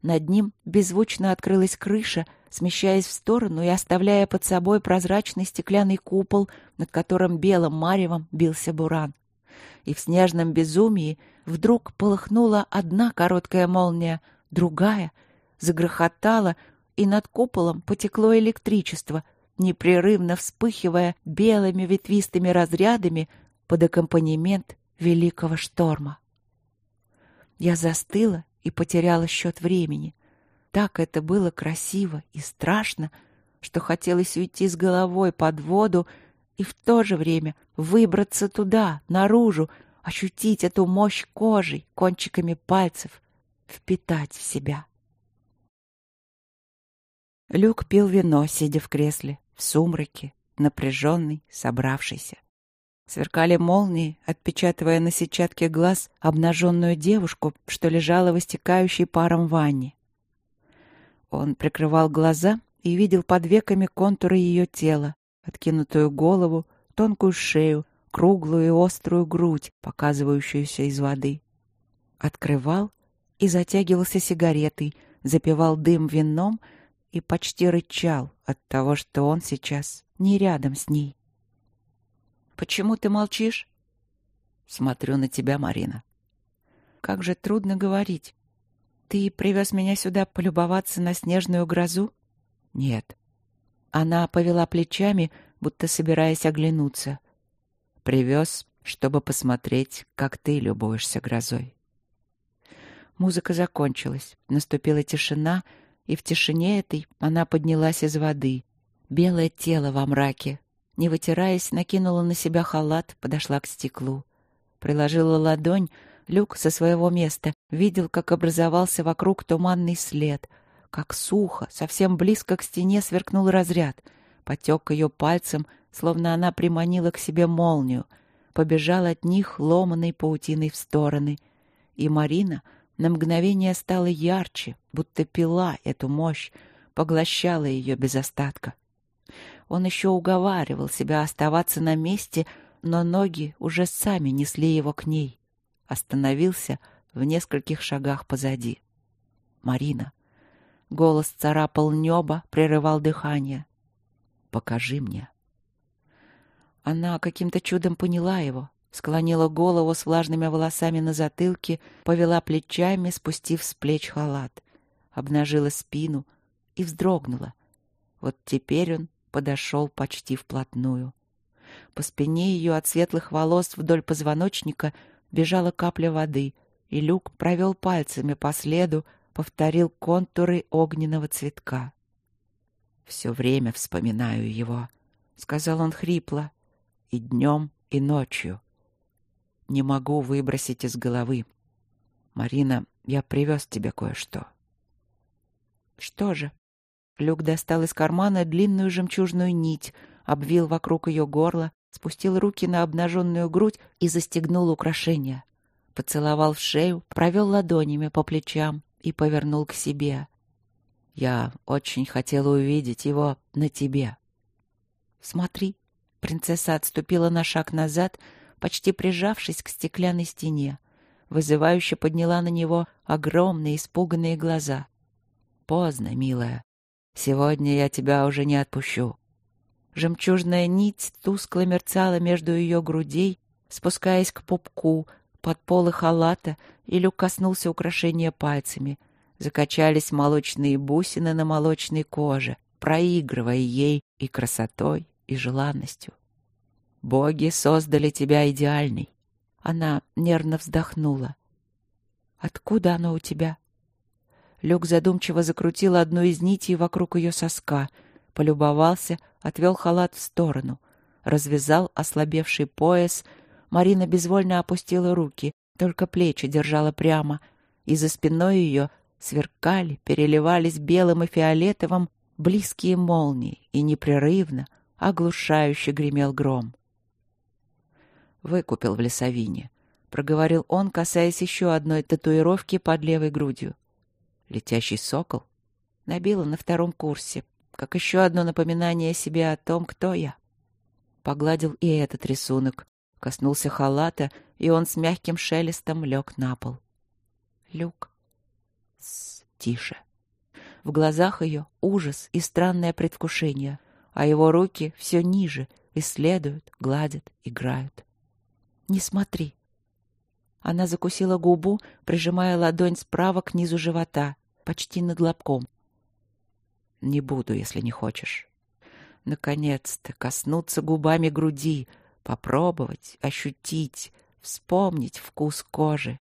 Над ним беззвучно открылась крыша, смещаясь в сторону и оставляя под собой прозрачный стеклянный купол, над которым белым маревом бился буран. И в снежном безумии вдруг полыхнула одна короткая молния, другая загрохотала, и над куполом потекло электричество, непрерывно вспыхивая белыми ветвистыми разрядами под аккомпанемент великого шторма. Я застыла и потеряла счет времени. Так это было красиво и страшно, что хотелось уйти с головой под воду и в то же время выбраться туда, наружу, ощутить эту мощь кожей, кончиками пальцев, впитать в себя. Люк пил вино, сидя в кресле, в сумраке, напряженный, собравшийся. Сверкали молнии, отпечатывая на сетчатке глаз обнаженную девушку, что лежала в истекающей паром ванне. Он прикрывал глаза и видел под веками контуры ее тела, откинутую голову, тонкую шею, круглую и острую грудь, показывающуюся из воды. Открывал и затягивался сигаретой, запивал дым вином и почти рычал от того, что он сейчас не рядом с ней. Почему ты молчишь? Смотрю на тебя, Марина. Как же трудно говорить. Ты привез меня сюда полюбоваться на снежную грозу? Нет. Она повела плечами, будто собираясь оглянуться. Привез, чтобы посмотреть, как ты любуешься грозой. Музыка закончилась. Наступила тишина, и в тишине этой она поднялась из воды. Белое тело во мраке, не вытираясь, накинула на себя халат, подошла к стеклу. Приложила ладонь, Люк со своего места видел, как образовался вокруг туманный след, как сухо, совсем близко к стене сверкнул разряд. потек ее пальцам, словно она приманила к себе молнию, побежал от них ломаной паутиной в стороны. И Марина на мгновение стала ярче, будто пила эту мощь, поглощала ее без остатка. Он еще уговаривал себя оставаться на месте, но ноги уже сами несли его к ней. Остановился в нескольких шагах позади. Марина. Голос царапал небо, прерывал дыхание. «Покажи мне». Она каким-то чудом поняла его, склонила голову с влажными волосами на затылке, повела плечами, спустив с плеч халат, обнажила спину и вздрогнула. Вот теперь он подошел почти вплотную. По спине ее от светлых волос вдоль позвоночника бежала капля воды, и Люк провел пальцами по следу, повторил контуры огненного цветка. «Все время вспоминаю его», — сказал он хрипло, — «и днем, и ночью. Не могу выбросить из головы. Марина, я привез тебе кое-что». «Что же?» Люк достал из кармана длинную жемчужную нить, обвил вокруг ее горла, спустил руки на обнаженную грудь и застегнул украшение. Поцеловал в шею, провел ладонями по плечам и повернул к себе. «Я очень хотела увидеть его на тебе». «Смотри». Принцесса отступила на шаг назад, почти прижавшись к стеклянной стене. Вызывающе подняла на него огромные испуганные глаза. «Поздно, милая. Сегодня я тебя уже не отпущу. Жемчужная нить тускло мерцала между ее грудей, спускаясь к пупку, под полы халата, и Люк коснулся украшения пальцами. Закачались молочные бусины на молочной коже, проигрывая ей и красотой, и желанностью. «Боги создали тебя идеальной!» Она нервно вздохнула. «Откуда оно у тебя?» Люк задумчиво закрутил одну из нитей вокруг ее соска, полюбовался, отвел халат в сторону, развязал ослабевший пояс. Марина безвольно опустила руки, только плечи держала прямо, и за спиной ее сверкали, переливались белым и фиолетовым близкие молнии, и непрерывно, оглушающе гремел гром. «Выкупил в лесовине», — проговорил он, касаясь еще одной татуировки под левой грудью. Летящий сокол набила на втором курсе, как еще одно напоминание себе о том, кто я. Погладил и этот рисунок, коснулся халата, и он с мягким шелестом лег на пол. Люк. Тс, тише. В глазах ее ужас и странное предвкушение, а его руки все ниже, исследуют, гладят, играют. «Не смотри!» Она закусила губу, прижимая ладонь справа к низу живота почти над лобком. «Не буду, если не хочешь». Наконец-то коснуться губами груди, попробовать, ощутить, вспомнить вкус кожи.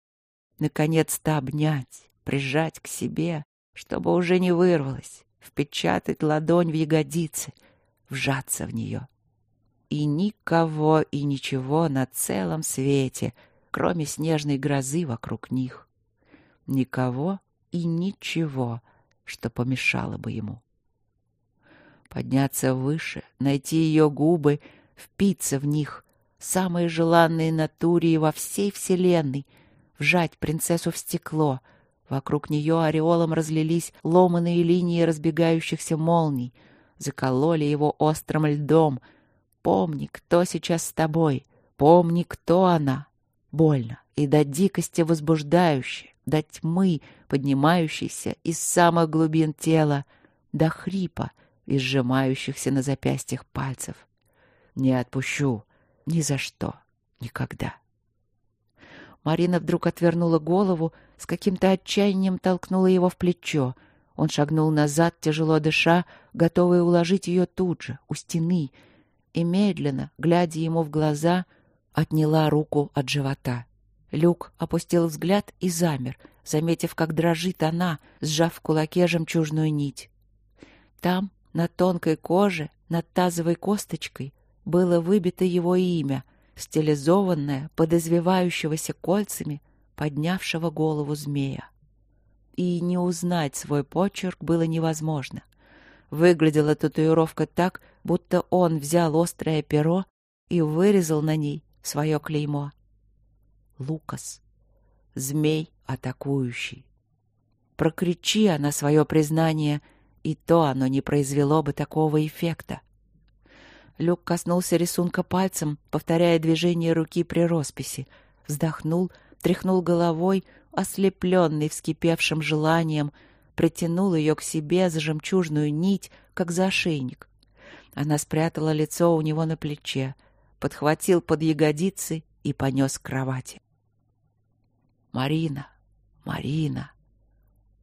Наконец-то обнять, прижать к себе, чтобы уже не вырвалось, впечатать ладонь в ягодицы, вжаться в нее. И никого и ничего на целом свете, кроме снежной грозы вокруг них. Никого и ничего, что помешало бы ему. Подняться выше, найти ее губы, впиться в них, самые желанные натуре во всей вселенной, вжать принцессу в стекло. Вокруг нее ореолом разлились ломаные линии разбегающихся молний, закололи его острым льдом. Помни, кто сейчас с тобой, помни, кто она. Больно и до дикости возбуждающе до тьмы, поднимающейся из самых глубин тела, до хрипа и сжимающихся на запястьях пальцев. Не отпущу ни за что, никогда. Марина вдруг отвернула голову, с каким-то отчаянием толкнула его в плечо. Он шагнул назад, тяжело дыша, готовый уложить ее тут же, у стены, и медленно, глядя ему в глаза, отняла руку от живота. Люк опустил взгляд и замер, заметив, как дрожит она, сжав в кулаке жемчужную нить. Там, на тонкой коже, над тазовой косточкой, было выбито его имя, стилизованное под извивающегося кольцами, поднявшего голову змея. И не узнать свой почерк было невозможно. Выглядела татуировка так, будто он взял острое перо и вырезал на ней свое клеймо. Лукас. Змей атакующий. Прокричи она свое признание, и то оно не произвело бы такого эффекта. Люк коснулся рисунка пальцем, повторяя движение руки при росписи, вздохнул, тряхнул головой, ослепленный вскипевшим желанием, притянул ее к себе за жемчужную нить, как за ошейник. Она спрятала лицо у него на плече, подхватил под ягодицы и понес к кровати. «Марина, Марина,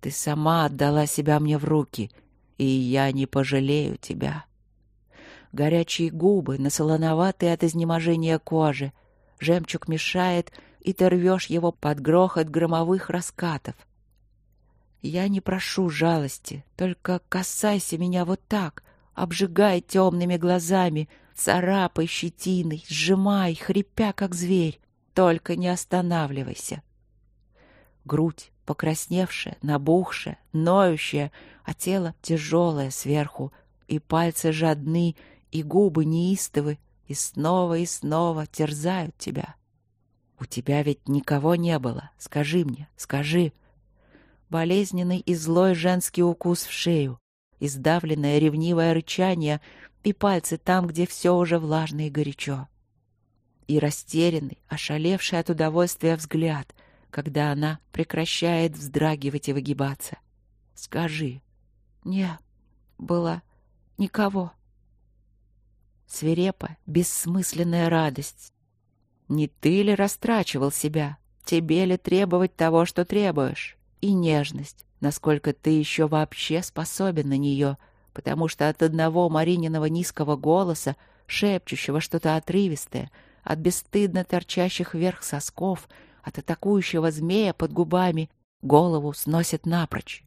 ты сама отдала себя мне в руки, и я не пожалею тебя». Горячие губы, на солоноватой от изнеможения кожи. Жемчуг мешает, и ты рвешь его под грохот громовых раскатов. Я не прошу жалости, только касайся меня вот так, обжигай темными глазами, царапай щетиной, сжимай, хрипя, как зверь. Только не останавливайся. Грудь покрасневшая, набухшая, ноющая, а тело тяжелое сверху, и пальцы жадны, и губы неистовы, и снова и снова терзают тебя. У тебя ведь никого не было. Скажи мне, скажи. Болезненный и злой женский укус в шею, издавленное ревнивое рычание и пальцы там, где все уже влажно и горячо. И растерянный, ошалевший от удовольствия взгляд, когда она прекращает вздрагивать и выгибаться. Скажи. Не было никого свирепая, бессмысленная радость. Не ты ли растрачивал себя? Тебе ли требовать того, что требуешь? И нежность, насколько ты еще вообще способен на нее, потому что от одного Марининого низкого голоса, шепчущего что-то отрывистое, от бесстыдно торчащих вверх сосков, от атакующего змея под губами, голову сносит напрочь.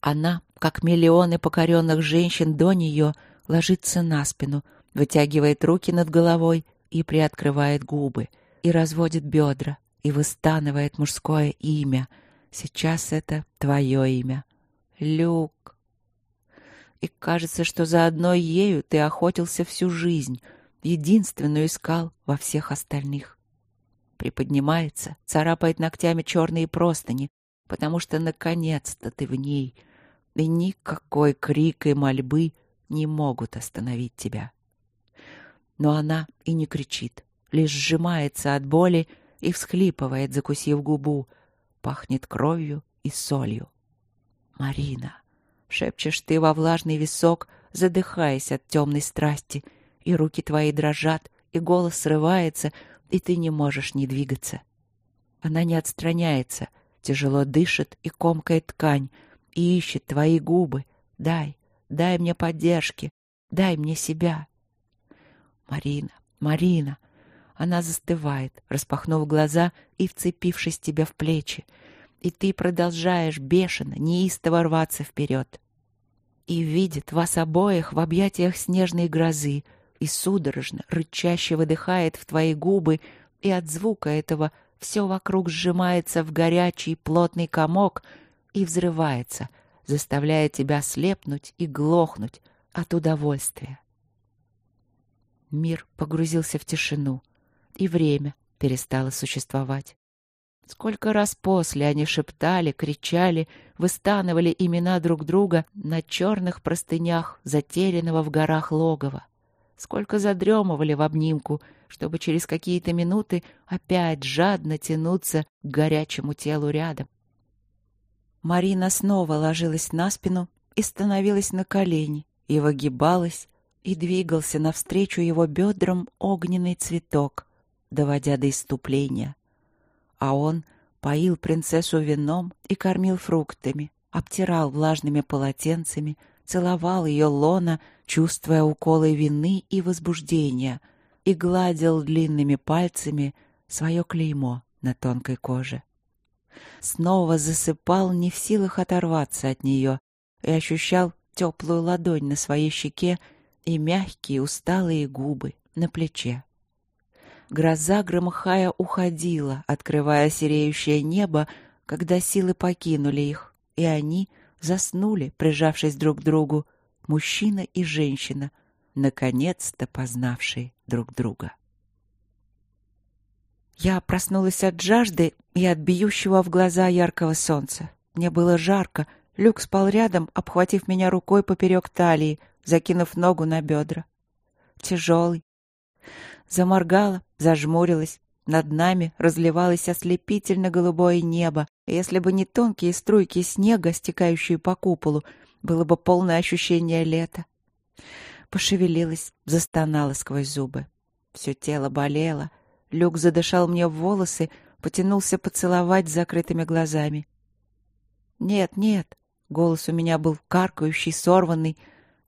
Она, как миллионы покоренных женщин до нее, — ложится на спину, вытягивает руки над головой и приоткрывает губы, и разводит бедра, и выстанывает мужское имя. Сейчас это твое имя. Люк. И кажется, что за одной ею ты охотился всю жизнь, единственную искал во всех остальных. Приподнимается, царапает ногтями черные простыни, потому что наконец-то ты в ней, и никакой крик и мольбы не могут остановить тебя. Но она и не кричит, лишь сжимается от боли и всхлипывает, закусив губу, пахнет кровью и солью. «Марина!» — шепчешь ты во влажный висок, задыхаясь от темной страсти, и руки твои дрожат, и голос срывается, и ты не можешь не двигаться. Она не отстраняется, тяжело дышит и комкает ткань, и ищет твои губы. Дай, Дай мне поддержки, дай мне себя. Марина, Марина. Она застывает, распахнув глаза и вцепившись тебе в плечи. И ты продолжаешь бешено, неистово рваться вперед. И видит вас обоих в объятиях снежной грозы, и судорожно, рычаще выдыхает в твои губы, и от звука этого все вокруг сжимается в горячий плотный комок и взрывается — заставляя тебя слепнуть и глохнуть от удовольствия. Мир погрузился в тишину, и время перестало существовать. Сколько раз после они шептали, кричали, выстанывали имена друг друга на черных простынях затерянного в горах логова. Сколько задремывали в обнимку, чтобы через какие-то минуты опять жадно тянуться к горячему телу рядом. Марина снова ложилась на спину и становилась на колени, и выгибалась, и двигался навстречу его бедрам огненный цветок, доводя до иступления. А он поил принцессу вином и кормил фруктами, обтирал влажными полотенцами, целовал ее лона, чувствуя уколы вины и возбуждения, и гладил длинными пальцами свое клеймо на тонкой коже снова засыпал, не в силах оторваться от нее, и ощущал теплую ладонь на своей щеке и мягкие усталые губы на плече. Гроза, громыхая, уходила, открывая сереющее небо, когда силы покинули их, и они заснули, прижавшись друг к другу, мужчина и женщина, наконец-то познавшие друг друга. Я проснулась от жажды и от бьющего в глаза яркого солнца. Мне было жарко. Люк спал рядом, обхватив меня рукой поперек талии, закинув ногу на бедра. Тяжелый. Заморгала, зажмурилась. Над нами разливалось ослепительно-голубое небо. Если бы не тонкие струйки снега, стекающие по куполу, было бы полное ощущение лета. Пошевелилась, застонала сквозь зубы. Все тело болело. Люк задышал мне в волосы, потянулся поцеловать с закрытыми глазами. «Нет, нет», — голос у меня был каркающий, сорванный.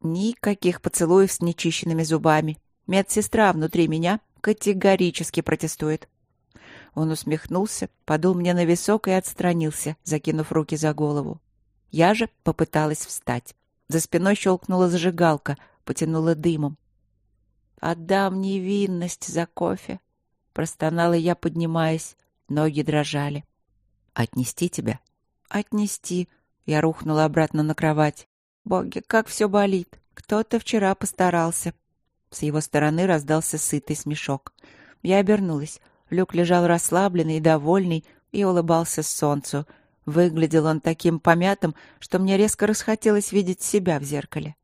«Никаких поцелуев с нечищенными зубами. Медсестра внутри меня категорически протестует». Он усмехнулся, подул мне на висок и отстранился, закинув руки за голову. Я же попыталась встать. За спиной щелкнула зажигалка, потянула дымом. «Отдам невинность за кофе», — простонала я, поднимаясь. Ноги дрожали. «Отнести тебя?» «Отнести». Я рухнула обратно на кровать. «Боги, как все болит! Кто-то вчера постарался». С его стороны раздался сытый смешок. Я обернулась. Люк лежал расслабленный и довольный и улыбался солнцу. Выглядел он таким помятым, что мне резко расхотелось видеть себя в зеркале.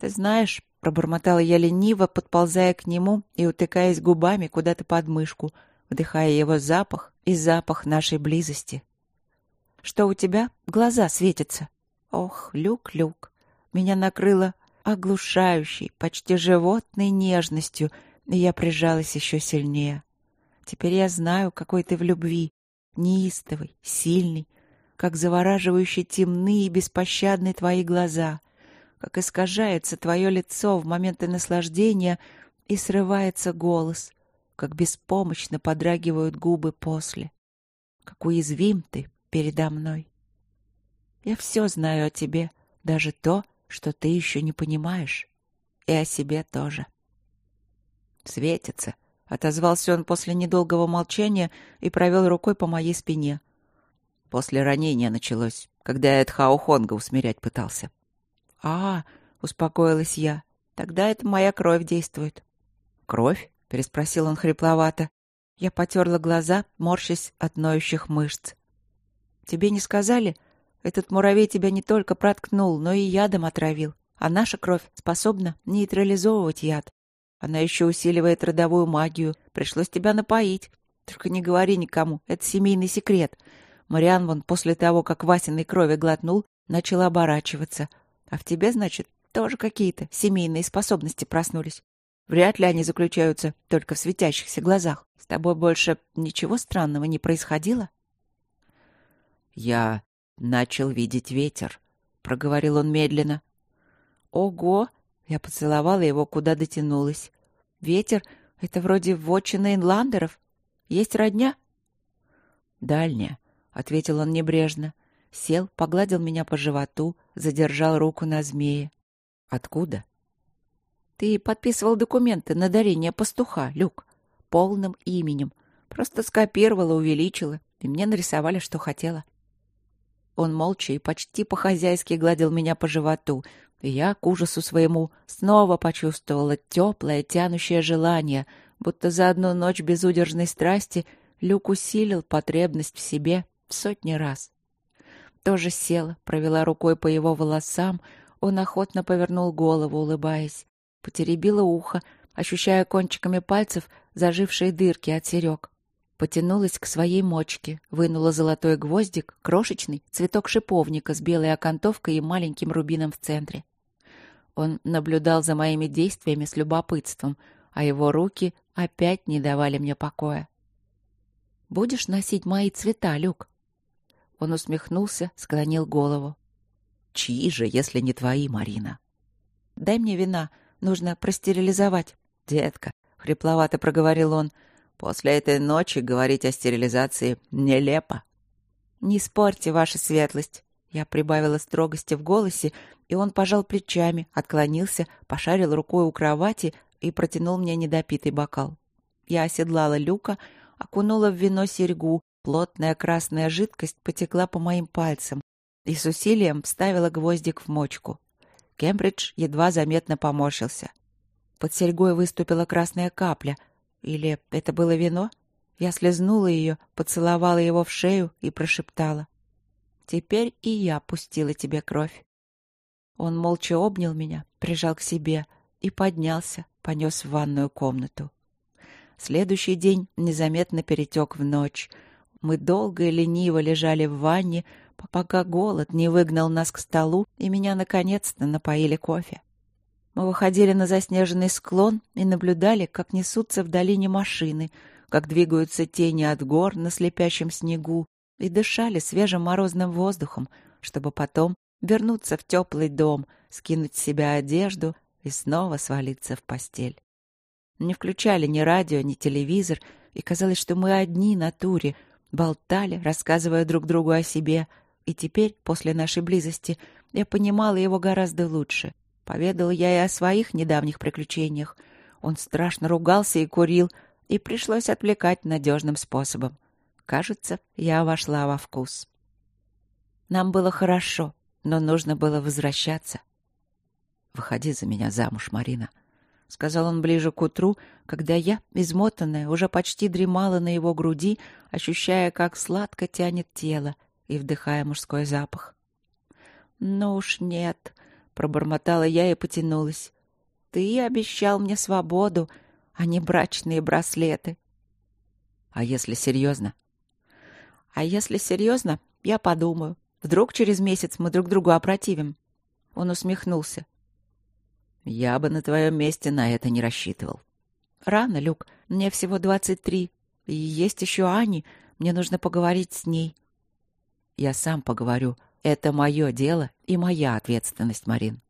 «Ты знаешь, Пробормотала я лениво, подползая к нему и утыкаясь губами куда-то под мышку, вдыхая его запах и запах нашей близости. «Что у тебя? Глаза светятся». Ох, Люк, Люк. Меня накрыло оглушающей, почти животной нежностью, и я прижалась еще сильнее. Теперь я знаю, какой ты в любви, неистовый, сильный, как завораживающе темны и беспощадны твои глаза — как искажается твое лицо в моменты наслаждения и срывается голос, как беспомощно подрагивают губы после, как уязвим ты передо мной. Я все знаю о тебе, даже то, что ты еще не понимаешь, и о себе тоже. Светится, — отозвался он после недолгого молчания и провел рукой по моей спине. После ранения началось, когда я Эдхао Хонга усмирять пытался. — «А, — успокоилась я, — тогда это моя кровь действует». «Кровь?» — переспросил он хрипловато. Я потерла глаза, морщась от ноющих мышц. «Тебе не сказали? Этот муравей тебя не только проткнул, но и ядом отравил. А наша кровь способна нейтрализовывать яд. Она еще усиливает родовую магию. Пришлось тебя напоить. Только не говори никому, это семейный секрет. Мариан вон после того, как Васиной крови глотнул, начал оборачиваться — а в тебе, значит, тоже какие-то семейные способности проснулись. Вряд ли они заключаются только в светящихся глазах. С тобой больше ничего странного не происходило? Я начал видеть ветер, проговорил он медленно. Ого! Я поцеловала его, куда дотянулась. Ветер — это вроде вотчина инландеров. Есть родня? Дальняя, — ответил он небрежно сел, погладил меня по животу, задержал руку на змее. «Откуда?» «Ты подписывал документы на дарение пастуха, Люк, полным именем. Просто скопировала, увеличила, и мне нарисовали, что хотела». Он молча и почти по-хозяйски гладил меня по животу, и я, к ужасу своему, снова почувствовала теплое, тянущее желание, будто за одну ночь безудержной страсти Люк усилил потребность в себе в сотни раз тоже села, провела рукой по его волосам, он охотно повернул голову, улыбаясь. Потеребила ухо, ощущая кончиками пальцев зажившие дырки от серег. Потянулась к своей мочке, вынула золотой гвоздик, крошечный, цветок шиповника с белой окантовкой и маленьким рубином в центре. Он наблюдал за моими действиями с любопытством, а его руки опять не давали мне покоя. «Будешь носить мои цвета, Люк?» Он усмехнулся, склонил голову. «Чьи же, если не твои, Марина?» «Дай мне вина. Нужно простерилизовать». «Детка», — хрипловато проговорил он, — «после этой ночи говорить о стерилизации нелепо». «Не спорьте, ваша светлость». Я прибавила строгости в голосе, и он пожал плечами, отклонился, пошарил рукой у кровати и протянул мне недопитый бокал. Я оседлала люка, окунула в вино серьгу, Плотная красная жидкость потекла по моим пальцам. и с усилием вставила гвоздик в мочку. Кембридж едва заметно поморщился. Под серьгой выступила красная капля. Или это было вино? Я слезнула ее, поцеловала его в шею и прошептала. «Теперь и я пустила тебе кровь». Он молча обнял меня, прижал к себе и поднялся, понес в ванную комнату. Следующий день незаметно перетек в ночь. Мы долго и лениво лежали в ванне, пока голод не выгнал нас к столу, и меня наконец-то напоили кофе. Мы выходили на заснеженный склон и наблюдали, как несутся в долине машины, как двигаются тени от гор на слепящем снегу, и дышали свежим морозным воздухом, чтобы потом вернуться в теплый дом, скинуть с себя одежду и снова свалиться в постель. Не включали ни радио, ни телевизор, и казалось, что мы одни на туре, болтали, рассказывая друг другу о себе, и теперь, после нашей близости, я понимала его гораздо лучше. Поведала я и о своих недавних приключениях. Он страшно ругался и курил, и пришлось отвлекать надежным способом. Кажется, я вошла во вкус. Нам было хорошо, но нужно было возвращаться. «Выходи за меня замуж, Марина», — сказал он ближе к утру, когда я, измотанная, уже почти дремала на его груди, ощущая, как сладко тянет тело и вдыхая мужской запах. «Ну уж нет», — пробормотала я и потянулась. «Ты обещал мне свободу, а не брачные браслеты». «А если серьезно?» «А если серьезно, я подумаю. Вдруг через месяц мы друг другу опротивим». Он усмехнулся. Я бы на твоем месте на это не рассчитывал. Рано, Люк. Мне всего двадцать три. И есть еще Ани. Мне нужно поговорить с ней. Я сам поговорю. Это мое дело и моя ответственность, Марин.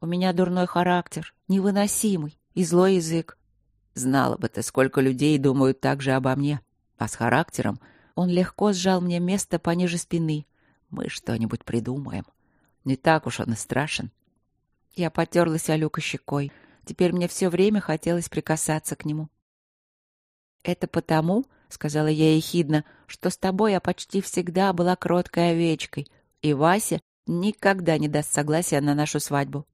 У меня дурной характер, невыносимый и злой язык. Знала бы ты, сколько людей думают так же обо мне. А с характером он легко сжал мне место пониже спины. Мы что-нибудь придумаем. Не так уж он и страшен. Я потерлась о Люка щекой. Теперь мне все время хотелось прикасаться к нему. «Это потому, — сказала я ехидно, — что с тобой я почти всегда была кроткой овечкой, и Вася никогда не даст согласия на нашу свадьбу».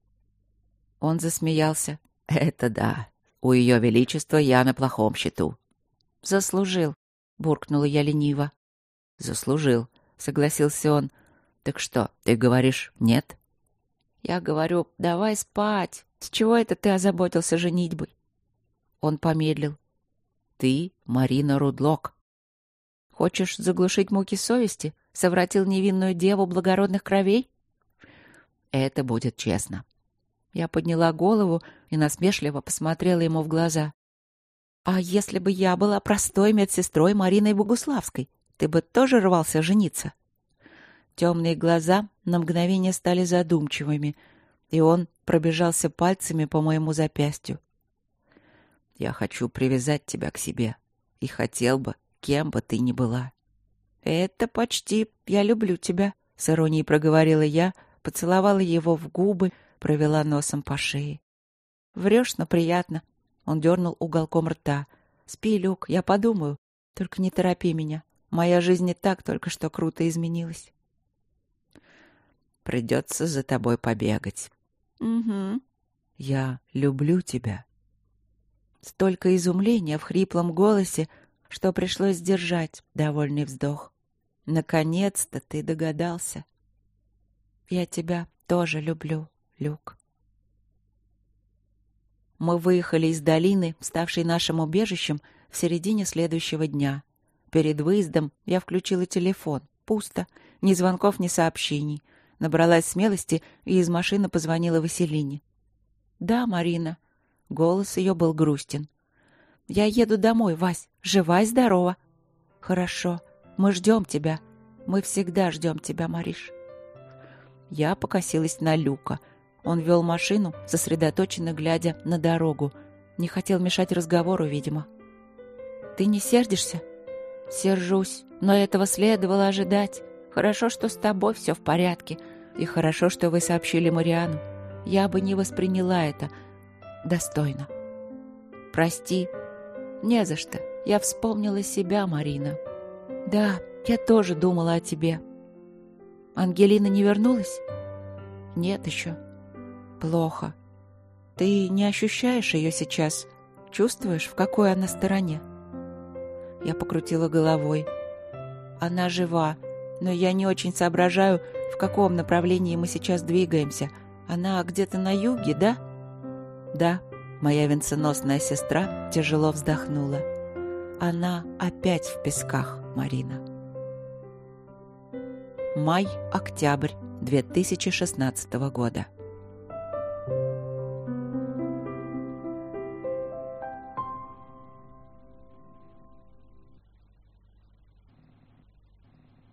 Он засмеялся. «Это да. У Ее Величества я на плохом счету». «Заслужил», — буркнула я лениво. «Заслужил», — согласился он. «Так что, ты говоришь нет?» Я говорю, давай спать. С чего это ты озаботился женитьбой? Он помедлил. Ты Марина Рудлок. Хочешь заглушить муки совести? Совратил невинную деву благородных кровей? Это будет честно. Я подняла голову и насмешливо посмотрела ему в глаза. А если бы я была простой медсестрой Мариной Богуславской, ты бы тоже рвался жениться? Темные глаза на мгновение стали задумчивыми, и он пробежался пальцами по моему запястью. «Я хочу привязать тебя к себе, и хотел бы, кем бы ты ни была». «Это почти «я люблю тебя», — с иронией проговорила я, поцеловала его в губы, провела носом по шее. «Врешь, но приятно». Он дернул уголком рта. «Спи, Люк, я подумаю. Только не торопи меня. Моя жизнь не так только что круто изменилась». Придется за тобой побегать. Угу. Я люблю тебя. Столько изумления в хриплом голосе, что пришлось сдержать довольный вздох. Наконец-то ты догадался. Я тебя тоже люблю, Люк. Мы выехали из долины, ставшей нашим убежищем, в середине следующего дня. Перед выездом я включила телефон. Пусто. Ни звонков, ни сообщений. Набралась смелости и из машины позвонила Василине. «Да, Марина». Голос ее был грустен. «Я еду домой, Вась. Жива и здорова». «Хорошо. Мы ждем тебя. Мы всегда ждем тебя, Мариш». Я покосилась на Люка. Он вел машину, сосредоточенно глядя на дорогу. Не хотел мешать разговору, видимо. «Ты не сердишься?» «Сержусь, но этого следовало ожидать. Хорошо, что с тобой все в порядке. И хорошо, что вы сообщили Мариану. Я бы не восприняла это достойно. Прости. Не за что. Я вспомнила себя, Марина. Да, я тоже думала о тебе. Ангелина не вернулась? Нет еще. Плохо. Ты не ощущаешь ее сейчас? Чувствуешь, в какой она стороне? Я покрутила головой. Она жива, но я не очень соображаю, в каком направлении мы сейчас двигаемся. Она где-то на юге, да? Да, моя венценосная сестра тяжело вздохнула. Она опять в песках, Марина. Май-октябрь 2016 года.